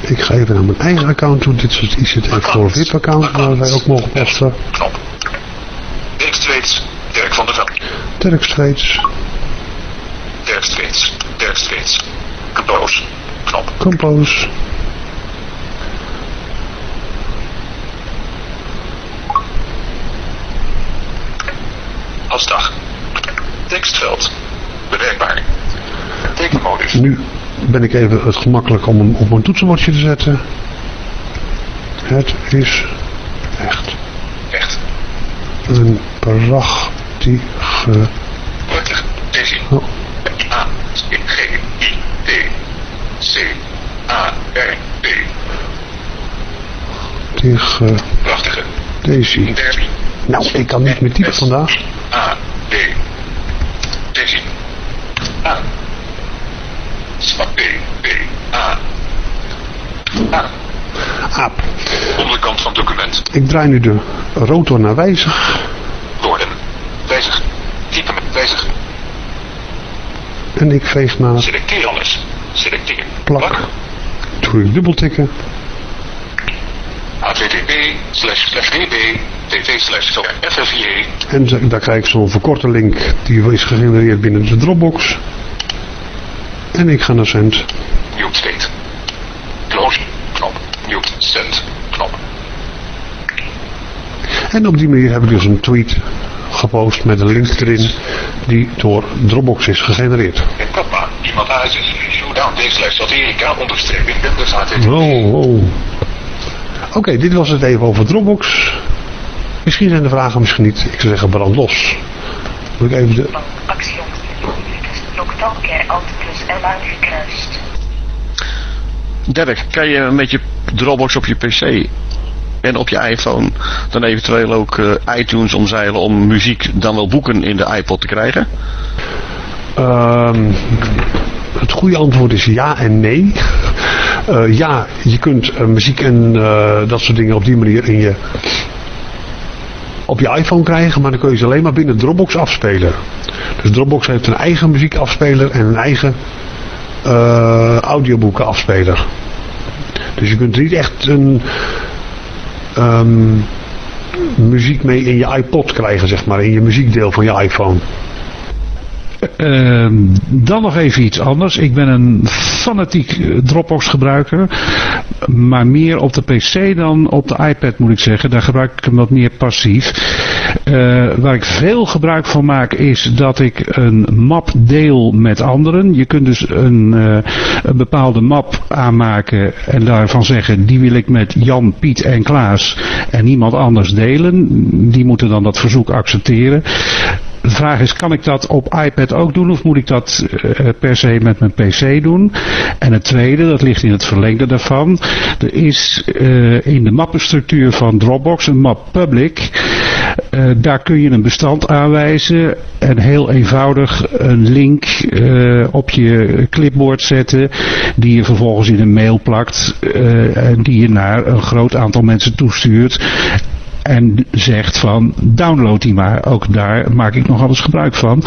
Ik ga even naar mijn eigen account toe. Dit is het ICT voor VIP account waar wij ook mogen posten. Knop. Dirk Streets, Dirk van der Veld. Dirk Streets. Dirk Streets, Dirk Streets. Compose. Knop. Compose. tekstveld bewerkbaar. Tekenmodus. Nu ben ik even het gemakkelijk om hem op mijn toetsenbordje te zetten. Het is echt. Echt. Een prachtige... Prachtige deze. Oh. A, G, I, D, C, A, R, D. Tegen... Prachtige. Deze. Nou, ik kan niet meer typen vandaag. A, D, A. B. P, A. A. Aap. Onderkant van document. Ik draai nu de rotor naar wijzig. Woorden. Wijzig. Type met wijzig. En ik veeg naar... Selecteer alles. Selecteer. Plak. Plak. Doe ik dubbeltikken http /bb, En daar krijg ik zo'n verkorte link die is gegenereerd binnen de Dropbox. En ik ga naar send. Mute state. Close. Knop. Mute. Send. Knop. En op die manier heb ik dus een tweet gepost met een link erin die door Dropbox is gegenereerd. Iemand uit is. Oh, oh. Oké, dit was het even over Dropbox. Misschien zijn de vragen, misschien niet. Ik zou zeggen brand los. Moet ik even de... Dirk, kan je met je Dropbox op je pc en op je iPhone dan eventueel ook eh, iTunes omzeilen om muziek dan wel boeken in de iPod te krijgen? Um, het goede antwoord is ja en nee. Eh, ja, je kunt eh, muziek en eh, dat soort dingen op die manier in je, op je iPhone krijgen, maar dan kun je ze alleen maar binnen Dropbox afspelen. Dus Dropbox heeft een eigen muziekafspeler en een eigen audioboekenafspeler. Dus je kunt er niet echt een... Ehm, muziek mee in je iPod krijgen, zeg maar. In je muziekdeel van je iPhone. Ehm, dan nog even iets anders. Ik ben een fanatiek eh, Dropbox gebruiker. Maar meer op de PC dan op de iPad moet ik zeggen. Daar gebruik ik hem wat meer passief. Eh, waar ik veel gebruik van maak is dat ik een map deel met anderen. Je kunt dus een, eh, een bepaalde map aanmaken en daarvan zeggen die wil ik met Jan, Piet en Klaas en niemand anders delen. Die moeten dan dat verzoek accepteren. De vraag is, kan ik dat op iPad ook doen of moet ik dat eh, per se met mijn PC doen? En het tweede, dat ligt in het verlengde daarvan, er is eh, in de mappenstructuur van Dropbox een map public. Eh, daar kun je een bestand aanwijzen en heel eenvoudig een link op je clipboard zetten die je vervolgens in een mail plakt en die je naar een groot aantal mensen toestuurt en zegt van download die maar. Ook daar maak ik nog alles gebruik van.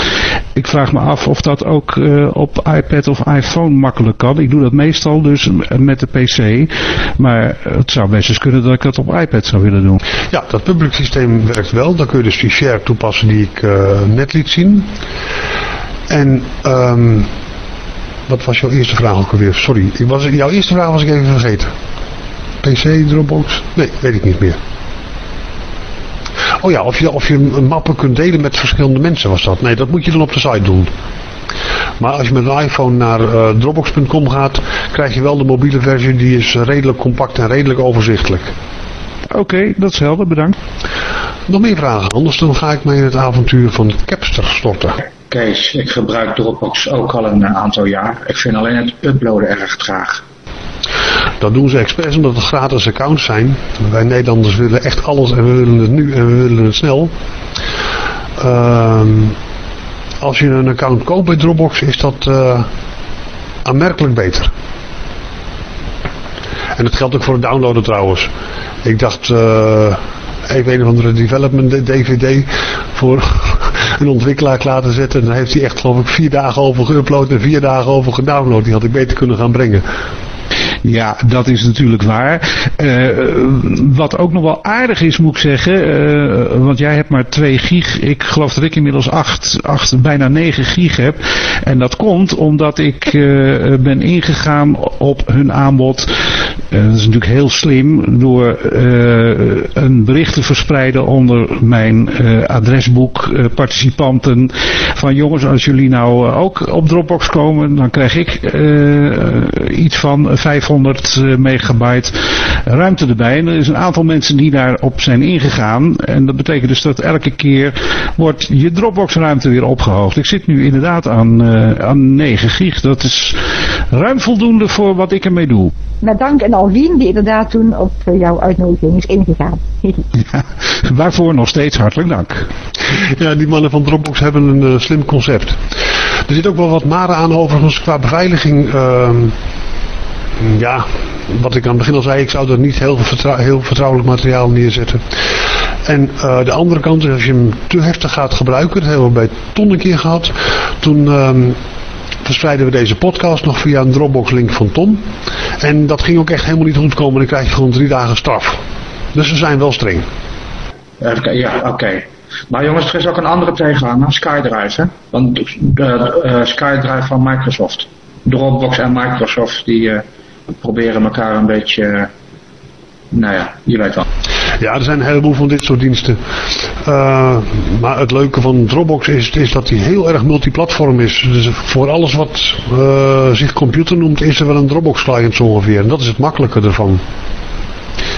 Ik vraag me af of dat ook uh, op iPad of iPhone makkelijk kan. Ik doe dat meestal dus met de PC. Maar het zou best eens kunnen dat ik dat op iPad zou willen doen. Ja, dat public systeem werkt wel. Dan kun je dus die share toepassen die ik uh, net liet zien. En um, wat was jouw eerste vraag ook alweer? Sorry, was, jouw eerste vraag was ik even vergeten. PC, Dropbox? Nee, weet ik niet meer. Oh ja, of je, of je mappen kunt delen met verschillende mensen was dat. Nee, dat moet je dan op de site doen. Maar als je met een iPhone naar uh, dropbox.com gaat, krijg je wel de mobiele versie. Die is redelijk compact en redelijk overzichtelijk. Oké, okay, dat is helder, bedankt. Nog meer vragen, anders dan ga ik mij in het avontuur van Capster storten. Kees, ik gebruik Dropbox ook al een aantal jaar. Ik vind alleen het uploaden erg traag. Dat doen ze expres omdat het gratis accounts zijn. Wij Nederlanders willen echt alles en we willen het nu en we willen het snel. Uh, als je een account koopt bij Dropbox is dat uh, aanmerkelijk beter. En dat geldt ook voor het downloaden trouwens. Ik dacht uh, even een of andere development DVD voor een ontwikkelaar klaar te zetten. En dan heeft hij echt geloof ik vier dagen over geüpload en vier dagen over gedownload. Die had ik beter kunnen gaan brengen. Ja, dat is natuurlijk waar. Uh, wat ook nog wel aardig is, moet ik zeggen. Uh, want jij hebt maar 2 gig. Ik geloof dat ik inmiddels 8, 8 bijna 9 gig heb. En dat komt omdat ik uh, ben ingegaan op hun aanbod. Dat is natuurlijk heel slim. Door een bericht te verspreiden onder mijn adresboek participanten. Van jongens, als jullie nou ook op Dropbox komen, dan krijg ik iets van 500 megabyte ruimte erbij. En er is een aantal mensen die daarop zijn ingegaan. En dat betekent dus dat elke keer wordt je Dropbox ruimte weer opgehoogd. Ik zit nu inderdaad aan, aan 9 gig. Dat is ruim voldoende voor wat ik ermee doe. Met dank aan Alwien die inderdaad toen op jouw uitnodiging is ingegaan. ja, waarvoor nog steeds hartelijk dank. Ja, die mannen van Dropbox hebben een uh, slim concept. Er zit ook wel wat maren aan overigens qua beveiliging. Uh, ja, wat ik aan het begin al zei, ik zou er niet heel, vertrouw, heel vertrouwelijk materiaal neerzetten. En uh, de andere kant is, als je hem te heftig gaat gebruiken, dat hebben we bij Ton een keer gehad. Toen um, verspreiden we deze podcast nog via een Dropbox link van Tom. En dat ging ook echt helemaal niet goed komen. Dan krijg je gewoon drie dagen straf. Dus we zijn wel streng. Ja, oké. Maar jongens, er is ook een andere tegenhanger, SkyDrive. Hè? Want de uh, SkyDrive van Microsoft. Dropbox en Microsoft die uh, proberen elkaar een beetje, nou ja, je weet wel. Ja, er zijn een heleboel van dit soort diensten. Uh, maar het leuke van Dropbox is, is dat hij heel erg multiplatform is. Dus voor alles wat uh, zich computer noemt, is er wel een Dropbox client ongeveer. En dat is het makkelijke ervan.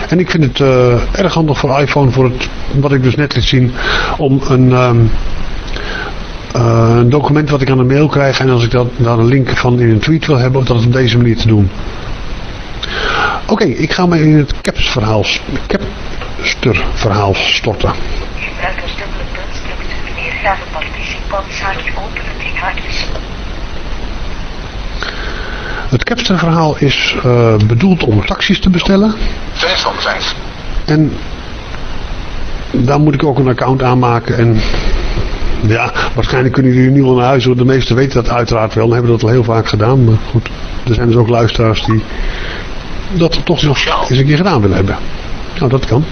En ik vind het uh, erg handig voor iPhone, voor het, wat ik dus net liet zien, om een... Uh, een document wat ik aan de mail krijg en als ik dat, daar een link van in een tweet wil hebben, dat op deze manier te doen. Oké, okay, ik ga me in het capsverhaal, capsterverhaal storten. Dubbele weergave, participant, zaakje openen, in haakjes. Het capsterverhaal is uh, bedoeld om taxis te bestellen. 5 van 5. En daar moet ik ook een account aanmaken en ja, waarschijnlijk kunnen jullie nu wel naar huis. De meesten weten dat uiteraard wel. En hebben dat al heel vaak gedaan. Maar goed, er zijn dus ook luisteraars die dat toch nog eens een keer gedaan willen hebben. Nou, dat kan.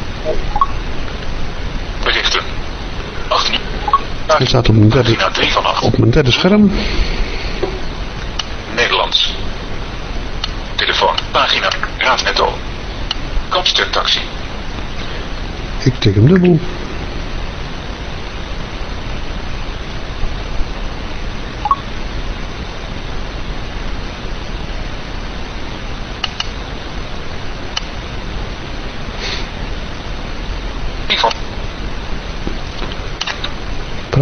Berichten. 18. Hij staat op mijn derde, op mijn derde scherm. Nederlands. Telefoon. Pagina. Raadnetto. Kapster taxi. Ik tik hem dubbel.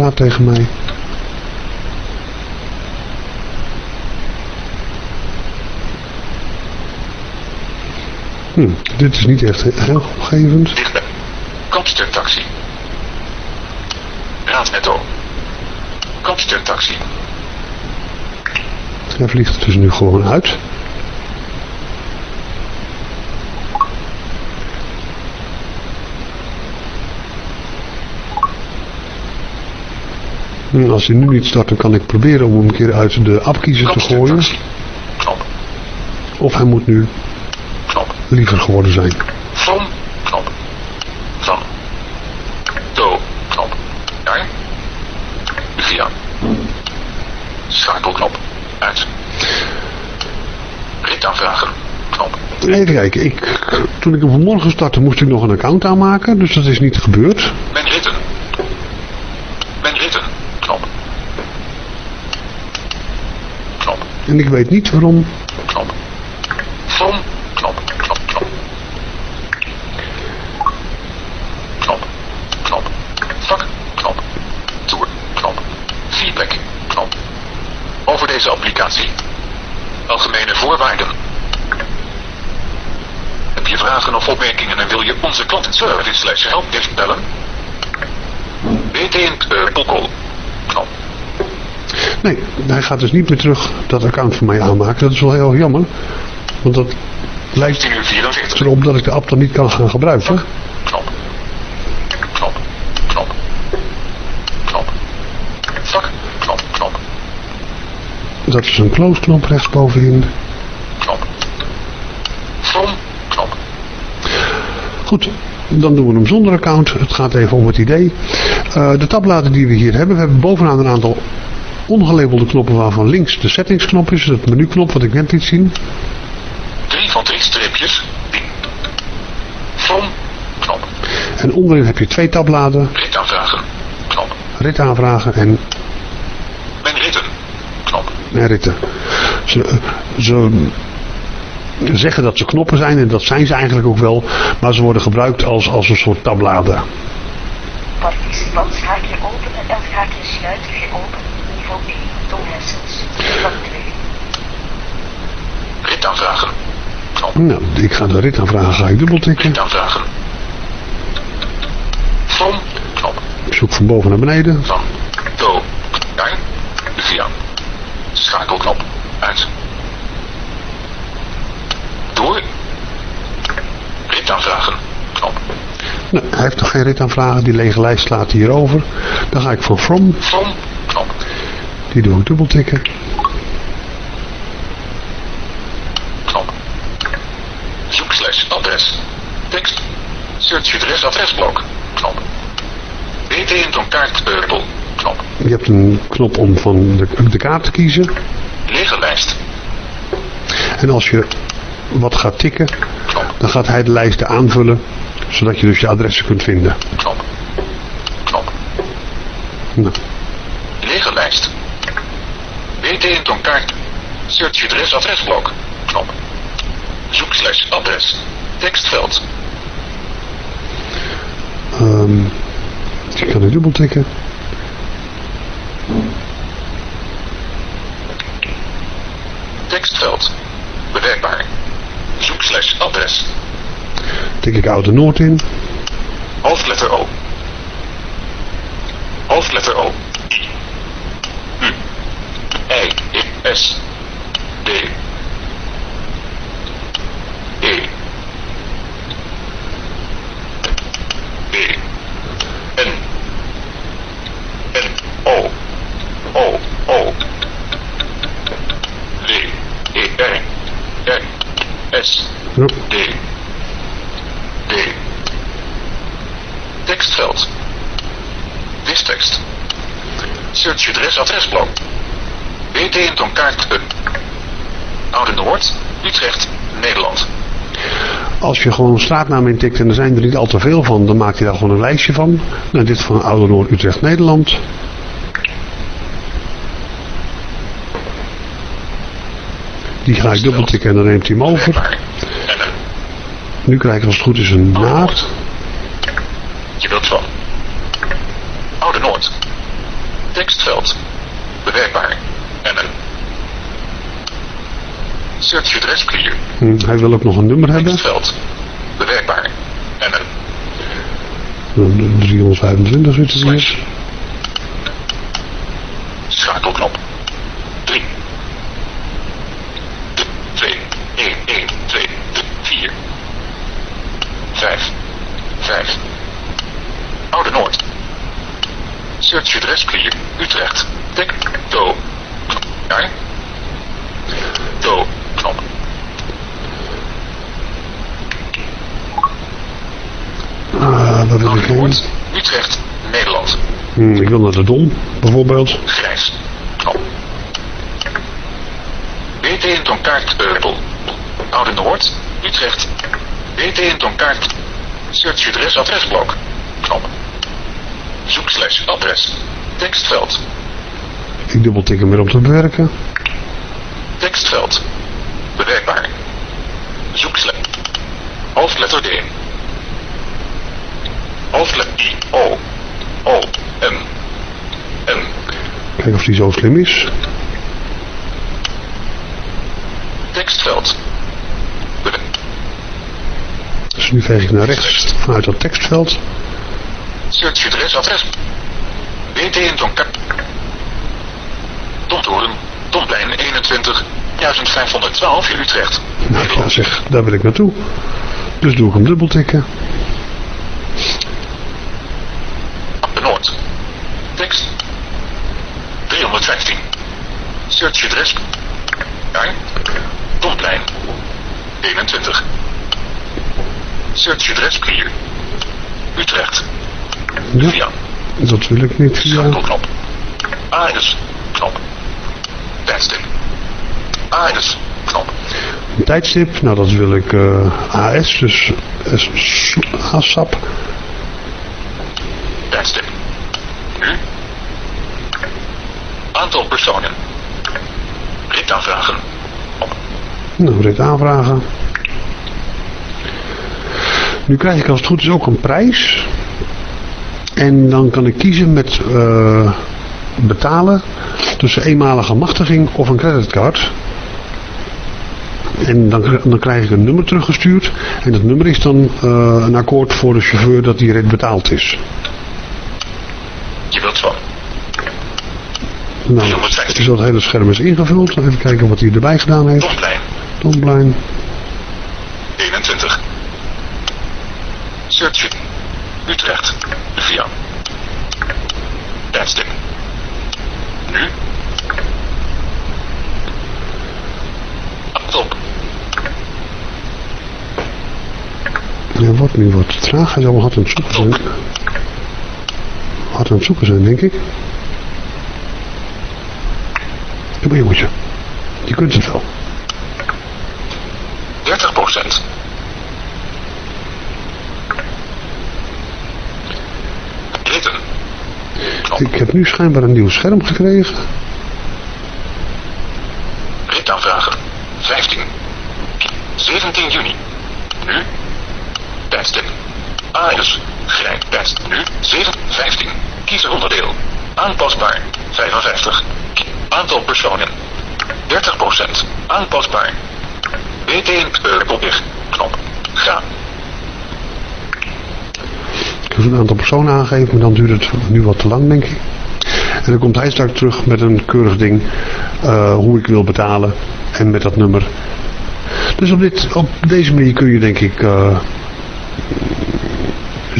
Praat tegen mij. Hm, dit is niet echt heel gegevend. Kopster taxi. Raadnetto. Kopster taxi. Hij vliegt dus nu gewoon uit. En als hij nu niet start, dan kan ik proberen om hem een keer uit de appkiezer te gooien. Knop. Of hij moet nu Knop. liever geworden zijn. From. Knop. Van. Do. Knop. Naar. Via. Schakelknop. Uit. Rit aanvragen. Knop. Even kijken, ik, toen ik hem vanmorgen startte moest ik nog een account aanmaken, dus dat is niet gebeurd. Men ritten. Men ritten. Knop. Knop. En ik weet niet waarom. Knop. From. Knop. Knop. Knop. Knop. Knop. Vak. Knop. Tour. Knop. Feedback. Knop. Over deze applicatie. Algemene voorwaarden. Heb je vragen of opmerkingen en wil je onze klantenservice slash helpdesk bellen? BT uh. Nee, hij gaat dus niet meer terug dat account voor mij aanmaken. Dat is wel heel jammer. Want dat lijkt 10 uur 44. erop dat ik de app dan niet kan gaan gebruiken. Knop. Knop. Knop. Knop. Vak. Knop. Knop. Dat is een close knop rechtsbovenin. Knop. From. Knop. Goed, dan doen we hem zonder account. Het gaat even om het idee. Eh, de tabbladen die we hier hebben, we hebben bovenaan een aantal ongelabelde knoppen waarvan links de settingsknop is, het menuknop wat ik net liet zien. 3 van 3 streepjes. Die. From. Knop. En onderin heb je twee tabbladen, Rit aanvragen. Knop. rit aanvragen en, Men ritten. Knop. en ritten. Ze, ze zeggen dat ze knoppen zijn en dat zijn ze eigenlijk ook wel, maar ze worden gebruikt als, als een soort tabbladen. Participantshaakje openen, F-haakje sluiten, geopend, niveau 1, tolhersens, van 2. Rit aanvragen. Knop. Nou, ik ga de rit aanvragen, ga ik dubbeltikken. Rit aanvragen. From. Knop. Ik zoek van boven naar beneden. Van. Do. Naar. Via. Schakelknop. Uit. Door. Rit aanvragen. Knop. Nou, hij heeft nog geen rit aanvragen, die lege lijst slaat hierover. Dan ga ik van from, From. Die doe ik dubbeltikken. Knop. Zoek slash adres. Tekst. Search adres adresblok. Knop. BT in kaart Purple. Knop. Je hebt een knop om van de, de kaart te kiezen. Lege lijst. En als je wat gaat tikken, Knop. dan gaat hij de lijsten aanvullen, zodat je dus je adressen kunt vinden. Knop. Knop. Nou, Lege lijst. BT in ton kaart. Search adres adresblok. Knop. Zoek slash adres. Tekstveld. ehm, ik kan er dubbeltikken. Tekstveld. Bewerkbaar. Zoek slash adres. Tik ik Oude Noord in. Hoofdletter O. Hoofdletter O. I. U. I. S. D. E. B. N. N. O. O. O. D. E. R. R. S. Ja. D. D. Tekstveld. Wistekst. Search adres adresblok. BT in ton kaart. Uh, Oude Noord. Utrecht. Nederland. Als je gewoon een straatnaam intikt en er zijn er niet al te veel van, dan maakt hij daar gewoon een lijstje van. Nou, dit van Oude Noord, Utrecht, Nederland. Die ga ik dubbeltikken en dan neemt hij hem over. Nu krijg ik als het goed is een naad. Je wilt van. Oude Noord. Tekstveld. Bewerkbaar. En een. Search adres clear. Hm, Hij wil ook nog een nummer hebben. Tekstveld. Bewerkbaar. En een. Een 325 zit er Slash. hier. Schakelknop. 3. 2. 1. 1. 2. 4. 5. 5. Oude Noord. Search address clear. Utrecht. Tek. Do. Daar. Do. Knop. Ah, daar wil ik heen. Noord. Utrecht. Nederland. Hmm, ik wil naar de Dom, bijvoorbeeld. Grijs. Knop. BT in Tonkaart Beupel. Oude Noord. Utrecht. BT in Tonkaart. Search adres adresblok. Knop. Zoek slash adres. Tekstveld. Ik dubbeltik hem weer om te bewerken. Tekstveld. Bewerkbaar. Zoek slash. Hoofdletter D. Hoofdletter I. O. O. M. M. Kijken of die zo slim is. Tekstveld. Dus nu veeg ik naar rechts vanuit dat tekstveld. Search adres adres. BT in Tonkaart. Domtoren. Domplein 21. 1512 in Utrecht. Nou ja zeg, daar wil ik naartoe. Dus doe ik hem dubbeltikken. Noord. Tekst. 315. Search adres. Daar. Domplein. 21. Search adres clear. Utrecht. Ja, Via. dat wil ik niet via. Schakelknop. AS. Knop. Tijdstip. AS. Knop. Tijdstip, nou dat wil ik eh, AS, dus ASAP. Tijdstip. Nu. Aantal personen. Ritaanvragen. Nou, dit aanvragen. Nu krijg ik als het goed is ook een prijs. En dan kan ik kiezen met eh, betalen tussen eenmalige machtiging of een creditcard. En dan, dan krijg ik een nummer teruggestuurd. En dat nummer is dan eh, een akkoord voor de chauffeur dat die rit betaald is. Je wilt van. Nou, is dat hele scherm is ingevuld. Even kijken wat hij erbij gedaan heeft. Domplein. Domplein. 21. Search. Utrecht. Via. Tijdstip. Nu. Top. Hij wordt nu wat traag. Hij zal wel hard aan het zoeken zijn. Hard aan het zoeken zijn, denk ik. Maar jongetje. Je kunt het wel. 30 procent. Ritten. Ik heb nu schijnbaar een nieuw scherm gekregen. Ritaanvragen. 15. 17 juni. Nu. Tijdstip. AS. Grijp tijdstip. Nu. 7. 15. Kies onderdeel. Aanpasbaar. 55. Aantal personen. 30%. Aanpasbaar. BTN Purpelweg. Knop. Ga. Ik heb een aantal personen aangegeven, maar dan duurt het nu wat te lang, denk ik. En dan komt hij straks terug met een keurig ding, eh, hoe ik wil betalen en met dat nummer. Dus op, dit, op deze manier kun je denk ik, eh,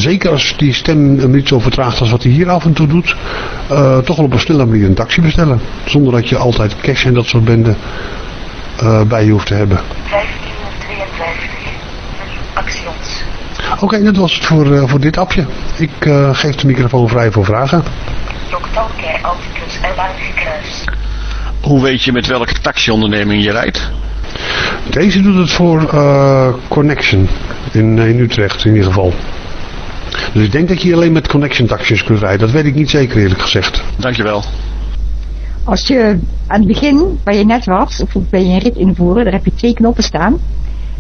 zeker als die stem hem niet zo vertraagt als wat hij hier af en toe doet, eh, toch wel op een snelle manier een taxi bestellen. Zonder dat je altijd cash en dat soort benden eh, bij je hoeft te hebben. 1552. Menu actions. Oké, dat was het voor, eh, voor dit appje. Ik eh, geef de microfoon vrij voor vragen. Hoe weet je met welke taxionderneming je rijdt? Deze doet het voor eh, Connection in, in Utrecht in ieder geval. Dus ik denk dat je hier alleen met Connection taxis kunt rijden. Dat weet ik niet zeker eerlijk gezegd. Dankjewel. Als je aan het begin, waar je net was, of bij je een rit invoeren, daar heb je twee knoppen staan.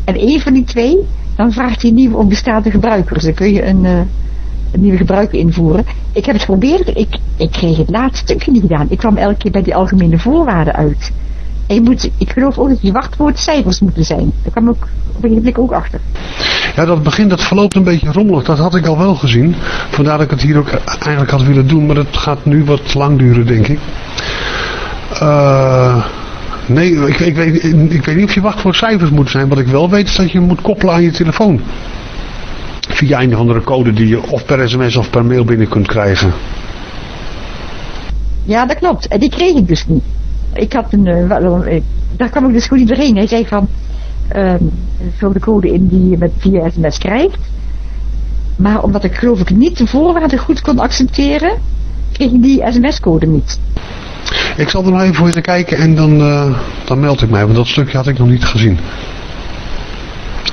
En één van die twee, dan vraagt hij nieuw op bestaande gebruikers. Dan kun je een, eh, een nieuwe gebruiker invoeren. Ik heb het geprobeerd, ik, ik kreeg het laatste stukje niet gedaan. Ik kwam elke keer bij die algemene voorwaarden uit. En je moet, ik geloof ook dat je wachtwoordcijfers moeten zijn. Daar kwam ik op een blik ook achter. Ja, dat begin dat verloopt een beetje rommelig. Dat had ik al wel gezien. Vandaar dat ik het hier ook eigenlijk had willen doen. Maar het gaat nu wat lang duren, denk ik. Eh, nee, ik, ik, weet, ik weet niet of je wachtwoordcijfers moet zijn. Wat ik wel weet is dat je moet koppelen aan je telefoon. Via een of andere code die je of per sms of per mail binnen kunt krijgen. Ja, dat klopt. En die kreeg ik dus niet. Ik had een, eh, eh, daar kwam ik dus goed niet doorheen. Hij zei van, ehm vul de code in die je met via sms krijgt. Maar omdat ik geloof ik niet de voorwaarden goed kon accepteren, kreeg ik die sms-code niet. Ik zal er nog even voor je kijken en dan, eh, dan meld ik mij, want dat stukje had ik nog niet gezien.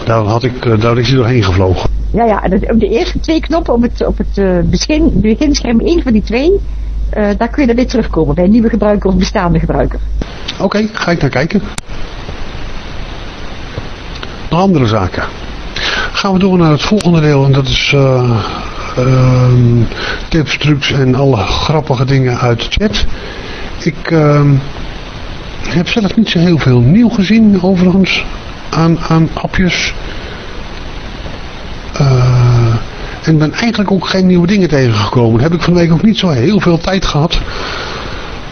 Daar, had ik, daar is hij doorheen gevlogen. Ja, ja, op de eerste twee knoppen op het, op het begin, beginscherm, één van die twee, eh, daar kun je dan weer terugkomen bij nieuwe gebruiker of bestaande gebruiker. Oké, ga ik naar kijken. Nog andere zaken. Gaan we door naar het volgende deel en dat is eh, ehm, tips, trucs en alle grappige dingen uit chat. Ik ehm, heb zelf niet zo heel veel nieuw gezien overigens aan, aan appjes. Eh, en ben eigenlijk ook geen nieuwe dingen tegengekomen. Heb ik van de week ook niet zo heel veel tijd gehad.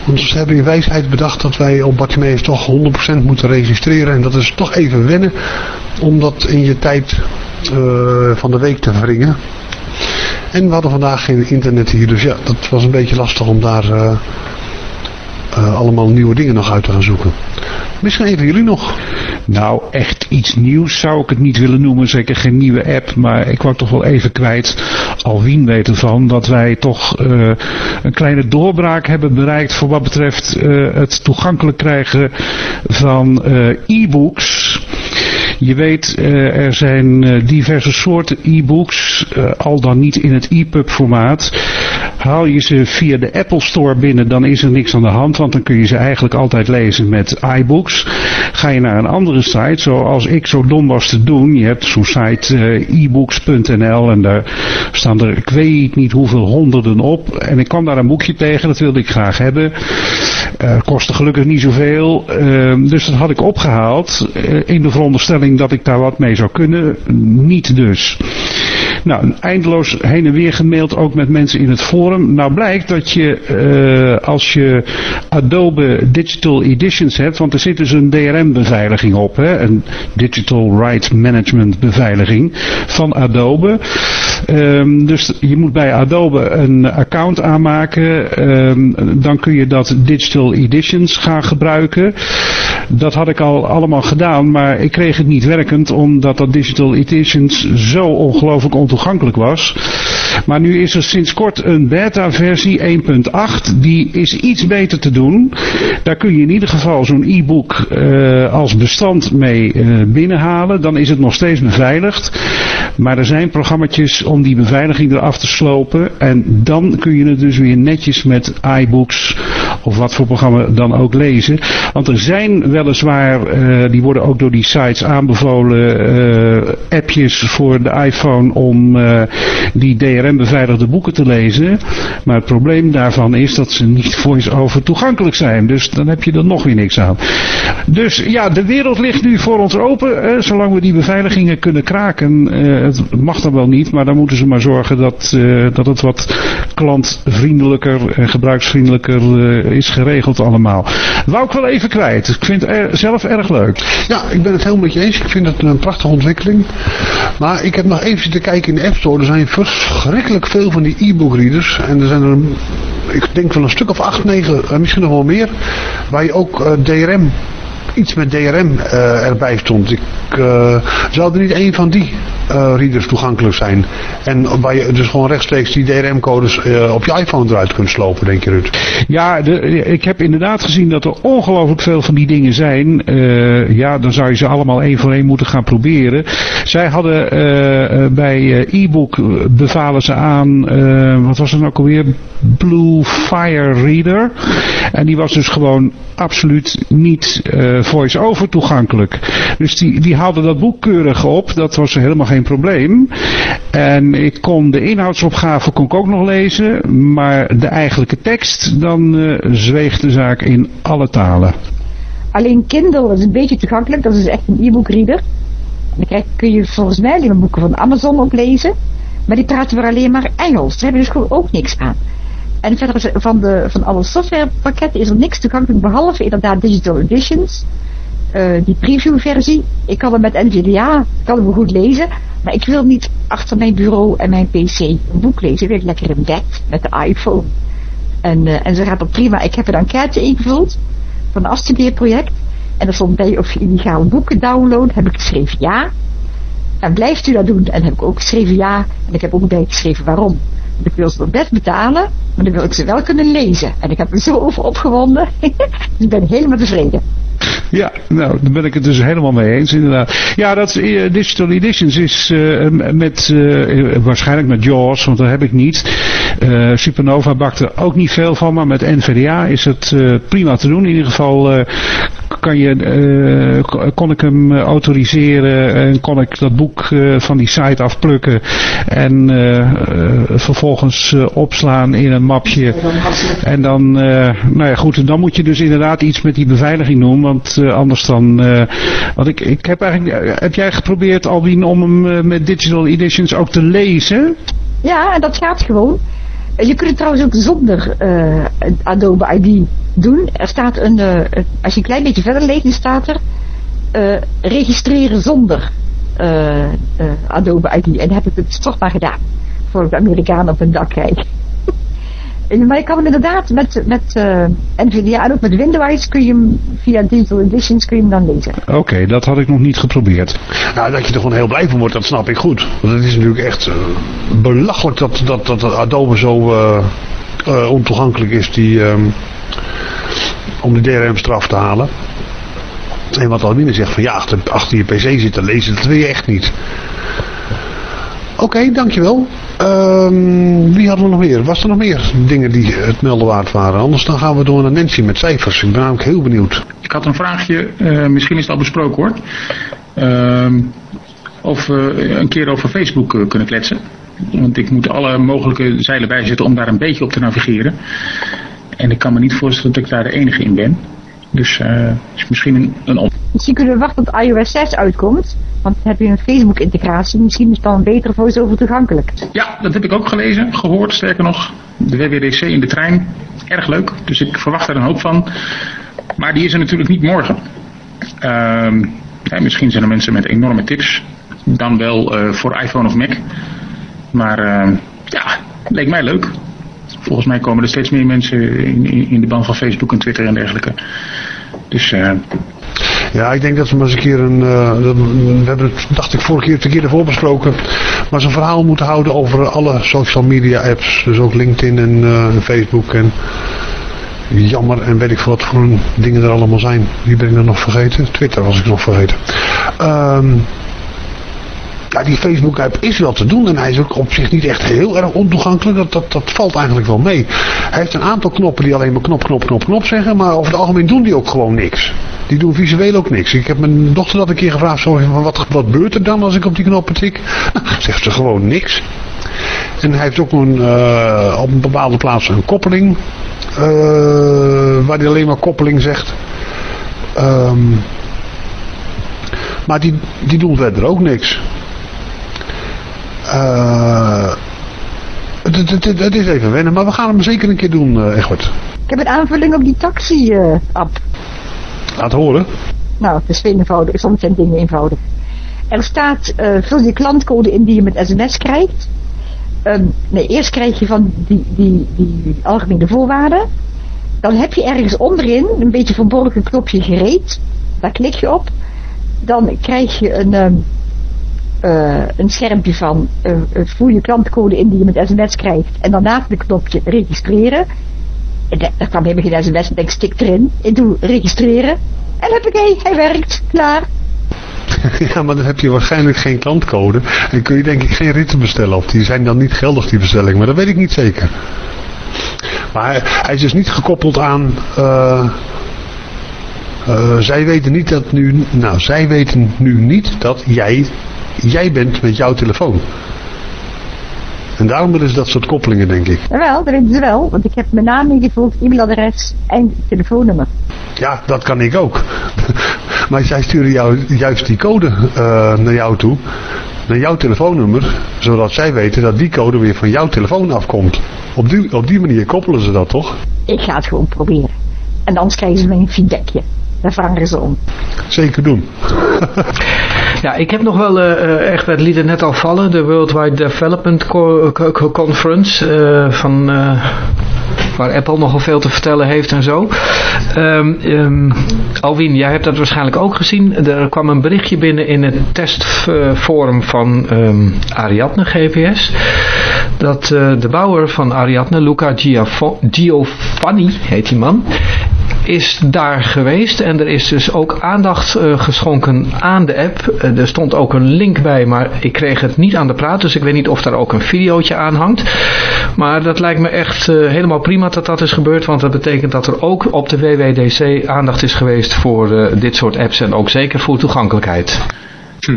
Want ze hebben in wijsheid bedacht dat wij op Bartimeus toch 100% moeten registreren. En dat is toch even wennen om dat in je tijd eh, van de week te wringen. En we hadden vandaag geen internet hier, dus ja, dat was een beetje lastig om daar eh, eh, allemaal nieuwe dingen nog uit te gaan zoeken. Misschien even jullie nog. Nou, echt iets nieuws zou ik het niet willen noemen. Zeker geen nieuwe app. Maar ik wou toch wel even kwijt. Alwien weet ervan dat wij toch eh, een kleine doorbraak hebben bereikt. Voor wat betreft eh, het toegankelijk krijgen van e-books. Je weet, er zijn diverse soorten e-books, al dan niet in het EPUB formaat. Haal je ze via de Apple Store binnen, dan is er niks aan de hand, want dan kun je ze eigenlijk altijd lezen met iBooks. Ga je naar een andere site, zoals ik zo dom was te doen, je hebt zo'n site eh, ebooks.nl en daar staan er ik weet niet hoeveel honderden op. En ik kwam daar een boekje tegen, dat wilde ik graag hebben. Eh kostte gelukkig niet zoveel, Ehm, dus dat had ik opgehaald eh, in de veronderstelling dat ik daar wat mee zou kunnen. Niet dus. Nou, eindeloos heen en weer gemaild ook met mensen in het forum. Nou blijkt dat je, eh, als je Adobe Digital Editions hebt, want er zit dus een DRM-beveiliging op, hè, een Digital Right Management beveiliging van Adobe. Ehm, dus je moet bij Adobe een account aanmaken. Ehm, dan kun je dat Digital Editions gaan gebruiken. Dat had ik al allemaal gedaan, maar ik kreeg het niet werkend omdat dat Digital Editions zo ongelooflijk ontoegankelijk was. Maar nu is er sinds kort een beta-versie 1.8. Die is iets beter te doen. Daar kun je in ieder geval zo'n e-book eh, als bestand mee eh, binnenhalen. Dan is het nog steeds beveiligd. Maar er zijn programma's om die beveiliging eraf te slopen. En dan kun je het dus weer netjes met iBooks of wat voor programma dan ook lezen. Want er zijn weliswaar, eh, die worden ook door die sites aanbevolen, eh, appjes voor de iPhone om eh, die DRM-beveiligde boeken te lezen. Maar het probleem daarvan is dat ze niet voice-over toegankelijk zijn. Dus dan heb je er nog weer niks aan. Dus ja, de wereld ligt nu voor ons open. zolang we die beveiligingen kunnen kraken. Eh, het mag dan wel niet, maar dan moeten ze maar zorgen dat, eh, dat het wat klantvriendelijker en gebruiksvriendelijker eh, is geregeld allemaal. Wou ik wel even kwijt. Ik vind het zelf erg leuk. Ja, ik ben het helemaal met je eens. Ik vind het een prachtige ontwikkeling. Maar ik heb nog even zitten kijken in de App Store. Er zijn verschrikkelijk veel van die e-book readers. En er zijn er, ik denk wel een stuk of acht, negen, misschien nog wel meer. Waar je ook DRM, iets met DRM eh, erbij stond. Ik, eh, zou er niet één van die eh, readers toegankelijk zijn? En waar je dus gewoon rechtstreeks die DRM-codes op je iPhone eruit kunt slopen, denk je Ruud? Ja, de, ik heb inderdaad gezien dat er ongelooflijk veel van die dingen zijn. Ja, dan zou je ze allemaal één voor één moeten gaan proberen. Zij hadden bij e-book bevalen ze aan, wat was het nou ook alweer? Blue Fire Reader. En die was dus gewoon absoluut niet eh, voice-over toegankelijk. Dus die, die haalden dat boek keurig op. Dat was helemaal geen probleem. En ik kon de inhoudsopgave kon ik ook nog lezen. Maar de eigenlijke tekst, dan eh, zweeg de zaak in alle talen. Alleen Kindle is een beetje toegankelijk, dat is echt een e-book reader. Dan kun je volgens mij alleen boeken van Amazon ook lezen. Maar die praten weer alleen maar Engels. Daar hebben we dus gewoon ook niks aan. En verder er van, de, van alle softwarepakketten is er niks toegankelijk behalve inderdaad digital editions. Eh, die previewversie. Ik kan hem met NVDA, kan hem goed lezen. Maar ik wil niet achter mijn bureau en mijn pc een boek lezen. Ik wil lekker in bed met de iPhone. En, eh, en zo gaat dat prima. Ik heb een enquête ingevuld van een afstudeerproject. En er stond bij of je illegale boeken downloadt. Heb ik geschreven ja. En blijft u dat doen? En heb ik ook geschreven ja. En ik heb ook bijgeschreven waarom. Ik wil ze best betalen, maar dan wil ik ze wel kunnen lezen. En ik heb me zo over opgewonden. dus ik ben helemaal tevreden. Ja, nou, daar ben ik het dus helemaal mee eens inderdaad. Ja, dat eh, Digital Editions is eh, met, eh, waarschijnlijk met JAWS, want dat heb ik niet. Supernova bakt er ook niet veel van, maar met NVDA is het prima te doen. In ieder geval kan je, eh, kon ik hem eh, autoriseren en kon ik dat boek eh, van die site afplukken en vervolgens opslaan in een mapje. En dan, nou ja goed, dan moet je dus inderdaad iets met die beveiliging doen, want anders dan, want ik, ik heb eigenlijk, heb jij geprobeerd Albien om hem met Digital Editions ook te lezen? Ja, en dat gaat gewoon. Je kunt het trouwens ook zonder eh, Adobe ID doen. Er staat een, eh, als je een klein beetje verder leest, dan staat er eh, registreren zonder Adobe ID. En heb ik het toch maar gedaan. Voor de Amerikanen op hun dak krijg. En- maar je kan hem inderdaad met, met eh, NVDA en ook met Windows kun je hem via Digital Editions kun je hem dan lezen. Oké, dat had ik nog niet geprobeerd. Nou, dat je er gewoon heel blij van wordt, dat snap ik goed. Want het is natuurlijk echt eh, belachelijk dat, dat, dat Adobe zo eh, eh, ontoegankelijk is die, ehm, om die DRM-straf te halen. En wat Albine zegt van ja, achter, achter je pc zitten lezen, dat wil je echt niet. Oké, dankjewel. Ehm wie hadden we nog meer? Was er nog meer dingen die het melden waard waren? Anders dan gaan we door naar Nancy met cijfers. Ik ben namelijk heel benieuwd. Ik had een vraagje, eh, misschien is het al besproken hoor. Ehm, of we een keer over Facebook eh, kunnen kletsen. Want ik moet alle mogelijke zeilen bijzetten om daar een beetje op te navigeren. En ik kan me niet voorstellen dat ik daar de enige in ben. Dus eh is misschien een, een op. Misschien kunnen we wachten tot iOS 6 uitkomt. Want dan heb je een Facebook integratie. Misschien is het dan een betere voice-over toegankelijk. Ja, dat heb ik ook gelezen, gehoord, sterker nog. De WWDC in de trein, erg leuk. Dus ik verwacht er een hoop van. Maar die is er natuurlijk niet morgen. Ehm, ja, misschien zijn er mensen met enorme tips. Dan wel eh, voor iPhone of Mac. Maar eh, ja, leek mij leuk. Volgens mij komen er steeds meer mensen in, in, de band van Facebook en Twitter en dergelijke. Dus eh, Ja, ik denk dat we maar eens een keer een. eh, we hebben het, dacht ik, vorige keer een keer ervoor besproken. Maar zo'n verhaal moeten houden over alle social media apps. Dus ook LinkedIn en eh, Facebook en. Jammer en weet ik veel wat voor dingen er allemaal zijn. Wie ben ik dan nog vergeten? Twitter was ik nog vergeten. Ehm ja, die Facebook app is wel te doen en hij is ook op zich niet echt heel erg ontoegankelijk. Dat, dat, dat valt eigenlijk wel mee. Hij heeft een aantal knoppen die alleen maar knop, knop, knop, knop zeggen. Maar over het algemeen doen die ook gewoon niks. Die doen visueel ook niks. Ik heb mijn dochter dat een keer gevraagd. Van wat, wat gebeurt er dan als ik op die knoppen tik? Nou, zegt ze gewoon niks. En hij heeft ook een, eh, op een bepaalde plaats een koppeling. eh, waar hij alleen maar koppeling zegt. Ehm, maar die, die doen verder ook niks. Eh, het, het, het, het is even wennen, maar we gaan hem zeker een keer doen, eh Egbert. Ik heb een aanvulling op die taxi-app. Laat horen. nou, het is veel eenvoudig. Soms zijn dingen eenvoudig. Er staat, eh, vul je klantcode in die je met sms krijgt. Ehm, nee, eerst krijg je van die, die, die algemene voorwaarden. Dan heb je ergens onderin een beetje verborgen knopje gereed. Daar klik je op. Dan krijg je een, ehm, eh, een schermpje van eh, eh, voer je klantcode in die je met sms krijgt. En daarna het knopje registreren. En da- daar kwam helemaal geen sms. Ik denk, stik erin. Ik doe registreren. En huppakee, hij werkt. Klaar. ja, maar dan heb je waarschijnlijk geen klantcode. En kun je denk ik geen ritten bestellen. Of die zijn dan niet geldig, die bestellingen. Maar dat weet ik niet zeker. Maar hij, hij is dus niet gekoppeld aan... eh, eh, zij weten niet dat nu... Nou, zij weten nu niet dat jij... Jij bent met jouw telefoon. En daarom willen ze dat soort koppelingen, denk ik. Jawel, dat weten ze wel. Want ik heb mijn naam ingevuld, e-mailadres en telefoonnummer. Ja, dat kan ik ook. maar zij sturen jou juist die code eh, naar jou toe. Naar jouw telefoonnummer. Zodat zij weten dat die code weer van jouw telefoon afkomt. Op die, op die manier koppelen ze dat toch? Ik ga het gewoon proberen. En anders krijgen ze mijn feedbackje. Daar vragen ze om. Zeker doen. Ja, ik heb nog wel eh, eh, echt, het liet het net al vallen, de Worldwide Development Co- Co- Co- Conference eh, van, eh, waar Apple nogal veel te vertellen heeft en zo. Um, um, Alwin, jij hebt dat waarschijnlijk ook gezien. Er kwam een berichtje binnen in het testforum van um, Ariadne GPS. Dat uh, de bouwer van Ariadne, Luca Giovanni heet die man, is daar geweest en er is dus ook aandacht uh, geschonken aan de app. Uh, er stond ook een link bij, maar ik kreeg het niet aan de praat, dus ik weet niet of daar ook een videootje aan hangt. Maar dat lijkt me echt uh, helemaal prima dat dat is gebeurd, want dat betekent dat er ook op de WWDC aandacht is geweest voor dit soort apps en ook zeker voor toegankelijkheid. Hm.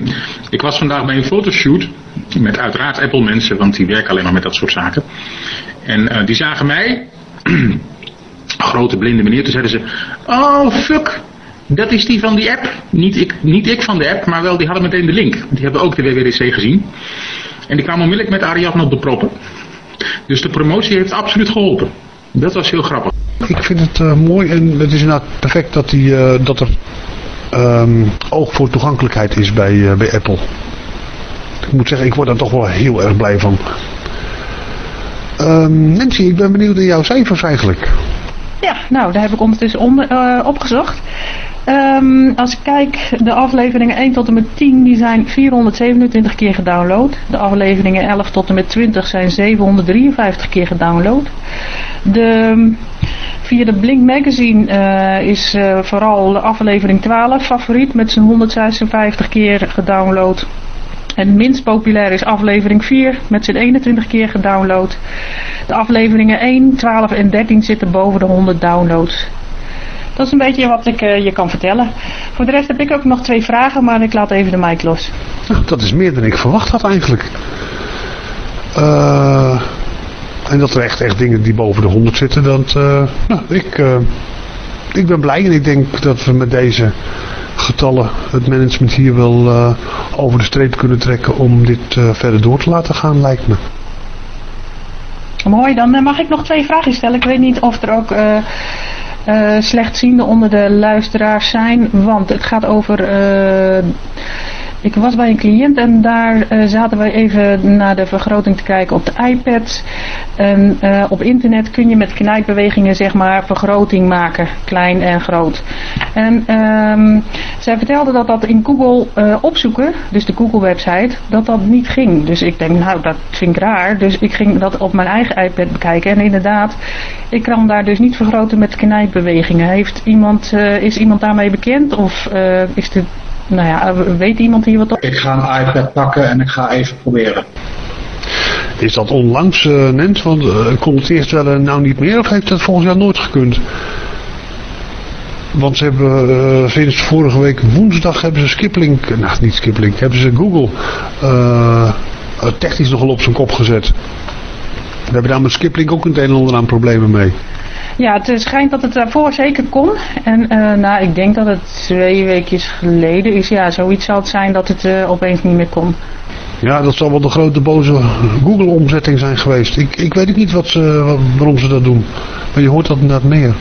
Ik was vandaag bij een fotoshoot met uiteraard Apple mensen, want die werken alleen maar met dat soort zaken. En die zagen mij grote blinde meneer. Toen zeiden ze, oh fuck, dat is die van die app. Niet ik, niet ik van de app, maar wel die hadden meteen de link. Die hebben ook de WWDC gezien. En die kwamen onmiddellijk met Ariadne op de proppen. Dus de promotie heeft absoluut geholpen. Dat was heel grappig. Ik vind het uh, mooi en het is inderdaad perfect dat, die, uh, dat er um, oog voor toegankelijkheid is bij, uh, bij Apple. Ik moet zeggen, ik word daar toch wel heel erg blij van. Um, Nancy, ik ben benieuwd naar jouw cijfers eigenlijk. Ja, nou, daar heb ik ondertussen onder, uh, opgezocht. Um, als ik kijk, de afleveringen 1 tot en met 10 die zijn 427 keer gedownload. De afleveringen 11 tot en met 20 zijn 753 keer gedownload. De, via de Blink Magazine uh, is uh, vooral de aflevering 12 favoriet met zijn 156 keer gedownload. En minst populair is aflevering 4 met zijn 21 keer gedownload. De afleveringen 1, 12 en 13 zitten boven de 100 downloads. Dat is een beetje wat ik uh, je kan vertellen. Voor de rest heb ik ook nog twee vragen, maar ik laat even de mic los. Dat is meer dan ik verwacht had eigenlijk. Uh, en dat er echt, echt dingen die boven de 100 zitten, dat, uh, nou, ik, ik ben blij en ik denk dat we met deze getallen het management hier wel uh, over de streep kunnen trekken om dit uh, verder door te laten gaan, lijkt me. Mooi, dan mag ik nog twee vragen stellen. Ik weet niet of er ook uh, slechtzienden onder de luisteraars zijn, want het gaat over ik was bij een cliënt en daar uh, zaten wij even naar de vergroting te kijken op de iPad. En uh, op internet kun je met knijpbewegingen zeg maar vergroting maken, klein en groot. En um, zij vertelde dat dat in Google uh, opzoeken, dus de Google website, dat dat niet ging. Dus ik denk nou dat vind ik raar. Dus ik ging dat op mijn eigen iPad bekijken en inderdaad, ik kan daar dus niet vergroten met knijpbewegingen. Heeft iemand, is iemand daarmee bekend of is dit nou ja, weet iemand hier wat op? Ik ga een iPad pakken en ik ga even proberen. Is dat onlangs, uh, Nens? Want uh, kon het eerst wel nou niet meer of heeft dat volgens jou nooit gekund? Want ze hebben uh, sinds vorige week woensdag hebben ze Skiplink, nou niet Skiplink, hebben ze Google uh, technisch nogal op zijn kop gezet. We hebben daar met Skiplink ook een en ander aan problemen mee. Ja, het schijnt dat het daarvoor zeker kon. En uh, nou, ik denk dat het twee weekjes geleden is. Ja, zoiets zal het zijn dat het uh, opeens niet meer kon. Ja, dat zal wel de grote boze Google-omzetting zijn geweest. Ik, ik weet niet wat ze, waarom ze dat doen. Maar je hoort dat inderdaad meer.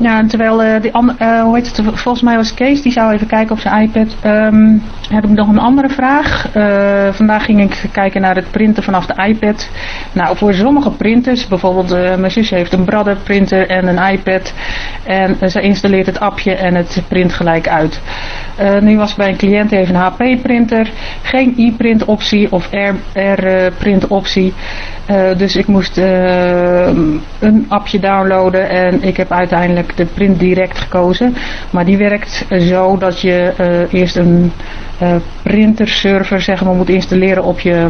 Ja, terwijl uh, die andere, uh, hoe heet het, volgens mij was Kees, die zou even kijken op zijn iPad. Um, heb ik nog een andere vraag. Uh, vandaag ging ik kijken naar het printen vanaf de iPad. Nou, voor sommige printers, bijvoorbeeld mijn zus heeft een Brother printer en een iPad. En ze installeert het appje en het print gelijk uit. nu was bij een cliënt, heeft een HP printer. Geen e-print optie of R-print optie. dus ik moest een appje downloaden en ik heb uiteindelijk de print direct gekozen. Maar die werkt zo dat je uh, eerst een uh, printerserver zeg maar, moet installeren op je,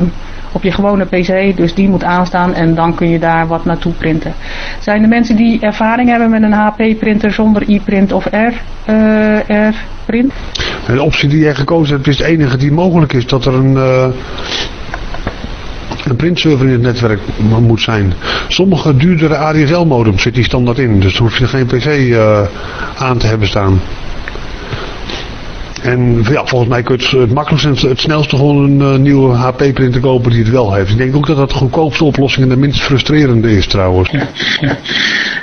op je gewone pc. Dus die moet aanstaan en dan kun je daar wat naartoe printen. Zijn er mensen die ervaring hebben met een HP printer zonder e-print of R, uh, R-print? De optie die jij gekozen hebt is de enige die mogelijk is. Dat er een een printserver in het netwerk moet zijn. Sommige duurdere ADSL modems zit die standaard in. Dus hoef je geen pc uh, aan te hebben staan. En ja, volgens mij kun je het, het makkelijkste het snelste gewoon een uh, nieuwe HP printer kopen die het wel heeft. Ik denk ook dat dat de goedkoopste oplossing en de minst frustrerende is trouwens. Ja.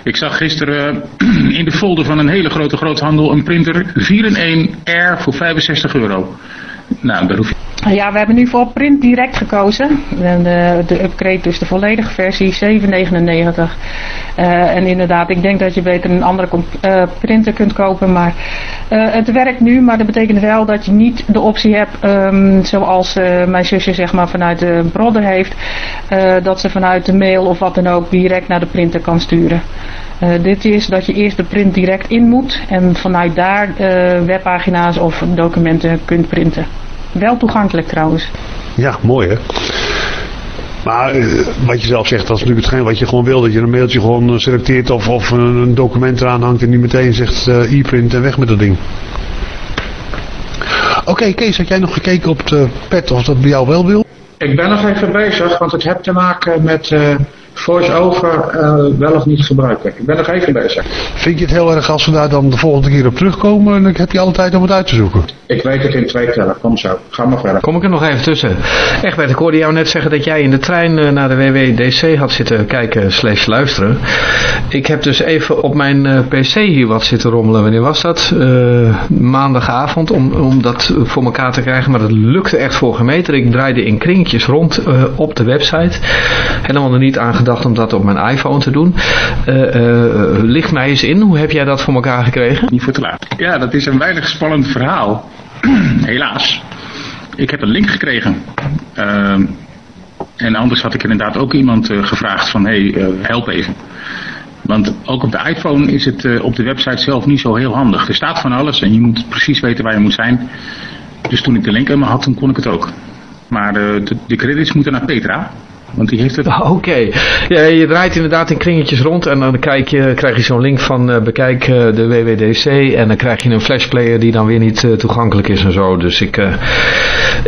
Ik zag gisteren uh, in de folder van een hele grote groothandel een printer 4 in 1 R voor 65 euro. Nou, daar hoef je... Ja, we hebben nu voor print direct gekozen. En de, de upgrade, dus de volledige versie, 7,99. Uh, en inderdaad, ik denk dat je beter een andere uh, printer kunt kopen. Maar uh, het werkt nu, maar dat betekent wel dat je niet de optie hebt, um, zoals mijn zusje zeg maar vanuit de brodder heeft, dat ze vanuit de mail of wat dan ook direct naar de printer kan sturen. dit is dat je eerst de print direct in moet en vanuit daar webpagina's of documenten kunt printen. Wel toegankelijk trouwens. Ja, mooi hè. Maar eh, wat je zelf zegt, dat is natuurlijk hetgeen wat je gewoon wil. Dat je een mailtje gewoon selecteert of, of een document eraan hangt en die meteen zegt uh, e-print en weg met dat ding. Oké okay, Kees, had jij nog gekeken op de pet of dat bij jou wel wil? Ik ben nog even bezig, want het heeft te maken met uh, voice-over uh, wel of niet gebruiken. Ik ben nog even bezig. Vind je het heel erg als we daar dan de volgende keer op terugkomen en dan heb je alle tijd om het uit te zoeken? Ik weet het in twee tellen. Kom zo. Ga maar verder. Kom ik er nog even tussen. Egbert, ik hoorde jou net zeggen dat jij in de trein uh, naar de WWDC had zitten kijken slash luisteren. Ik heb dus even op mijn uh, pc hier wat zitten rommelen. Wanneer was dat? Uh, maandagavond om, om dat voor elkaar te krijgen. Maar dat lukte echt voor gemeter. Ik draaide in kringetjes rond op de website. Helemaal er niet aan gedacht om dat op mijn iPhone te doen. licht mij eens in. Hoe heb jij dat voor elkaar gekregen? Niet voor te laat. Ja, dat is een weinig spannend verhaal. Helaas. Ik heb een link gekregen. Uh, en anders had ik inderdaad ook iemand gevraagd van, hé, hey, help even. Want ook op de iPhone is het op de website zelf niet zo heel handig. Er staat van alles en je moet precies weten waar je moet zijn. Dus toen ik de link in me had, kon ik het ook. Maar de credits moeten naar Petra. Want die heeft het... Oké. Ja, je draait inderdaad in kringetjes rond en dan kijk je, krijg je zo'n link van uh, bekijk uh, de WWDC en dan krijg je een flashplayer die dan weer niet uh, toegankelijk is en zo. Dus ik,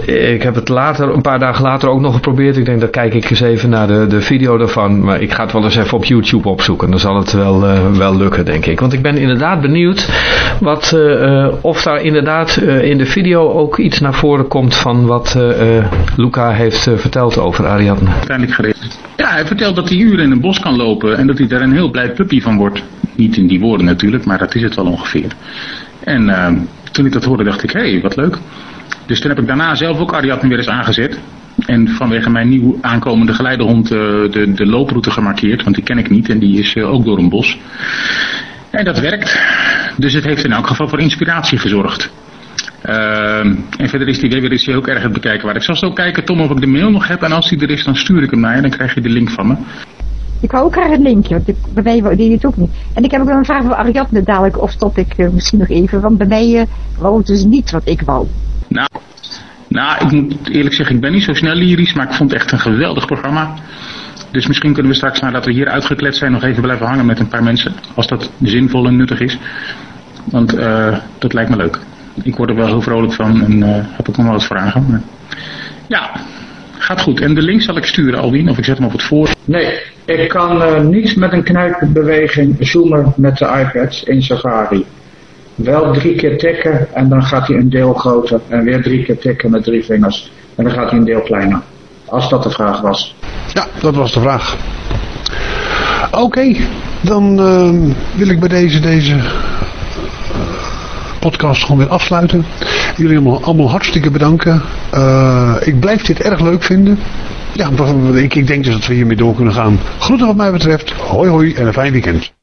ik heb het later, een paar dagen later ook nog geprobeerd. Ik denk dat kijk ik eens even naar de, de video daarvan. Maar ik ga het wel eens even op YouTube opzoeken. Dan zal het wel, wel lukken denk ik. Want ik ben inderdaad benieuwd wat, of daar inderdaad in de video ook iets naar voren komt van wat Luca heeft verteld over Ariadne Ja, hij vertelt dat hij uren in een bos kan lopen en dat hij daar een heel blij puppy van wordt. Niet in die woorden natuurlijk, maar dat is het wel ongeveer. En uh, toen ik dat hoorde dacht ik, hé, hey, wat leuk. Dus toen heb ik daarna zelf ook Ariadne weer eens aangezet. En vanwege mijn nieuw aankomende geleidehond uh, de, de looproute gemarkeerd, want die ken ik niet en die is uh, ook door een bos. En dat werkt. Dus het heeft in elk geval voor inspiratie gezorgd. Uh, en verder is die WWDC ook erg het bekijken waar. Ik zal zo kijken, Tom, of ik de mail nog heb. En als die er is, dan stuur ik hem naar je. Dan krijg je de link van me. Ik wou ook graag het linkje, want ik, bij mij deed het ook niet. En ik heb ook nog een vraag voor Ariadne dadelijk, of stop ik uh, misschien nog even. Want bij mij uh, wou het dus niet wat ik wou. Nou, nou, ik moet eerlijk zeggen, ik ben niet zo snel lyrisch, maar ik vond het echt een geweldig programma. Dus misschien kunnen we straks, nadat we hier uitgekletst zijn, nog even blijven hangen met een paar mensen. Als dat zinvol en nuttig is. Want uh, dat lijkt me leuk ik word er wel heel vrolijk van en uh, heb ook nog wel wat vragen. Maar... Ja, gaat goed. En de link zal ik sturen, Alwin, of ik zet hem op het voor. Nee, ik kan uh, niet met een knijpbeweging zoomen met de iPad in Safari. Wel drie keer tikken en dan gaat hij een deel groter. En weer drie keer tikken met drie vingers. En dan gaat hij een deel kleiner. Als dat de vraag was. Ja, dat was de vraag. Oké, okay, dan uh, wil ik bij deze, deze podcast gewoon weer afsluiten. Jullie allemaal, allemaal hartstikke bedanken. Uh, ik blijf dit erg leuk vinden. Ja, ik, ik denk dus dat we hiermee door kunnen gaan. Groeten wat mij betreft. Hoi hoi en een fijn weekend.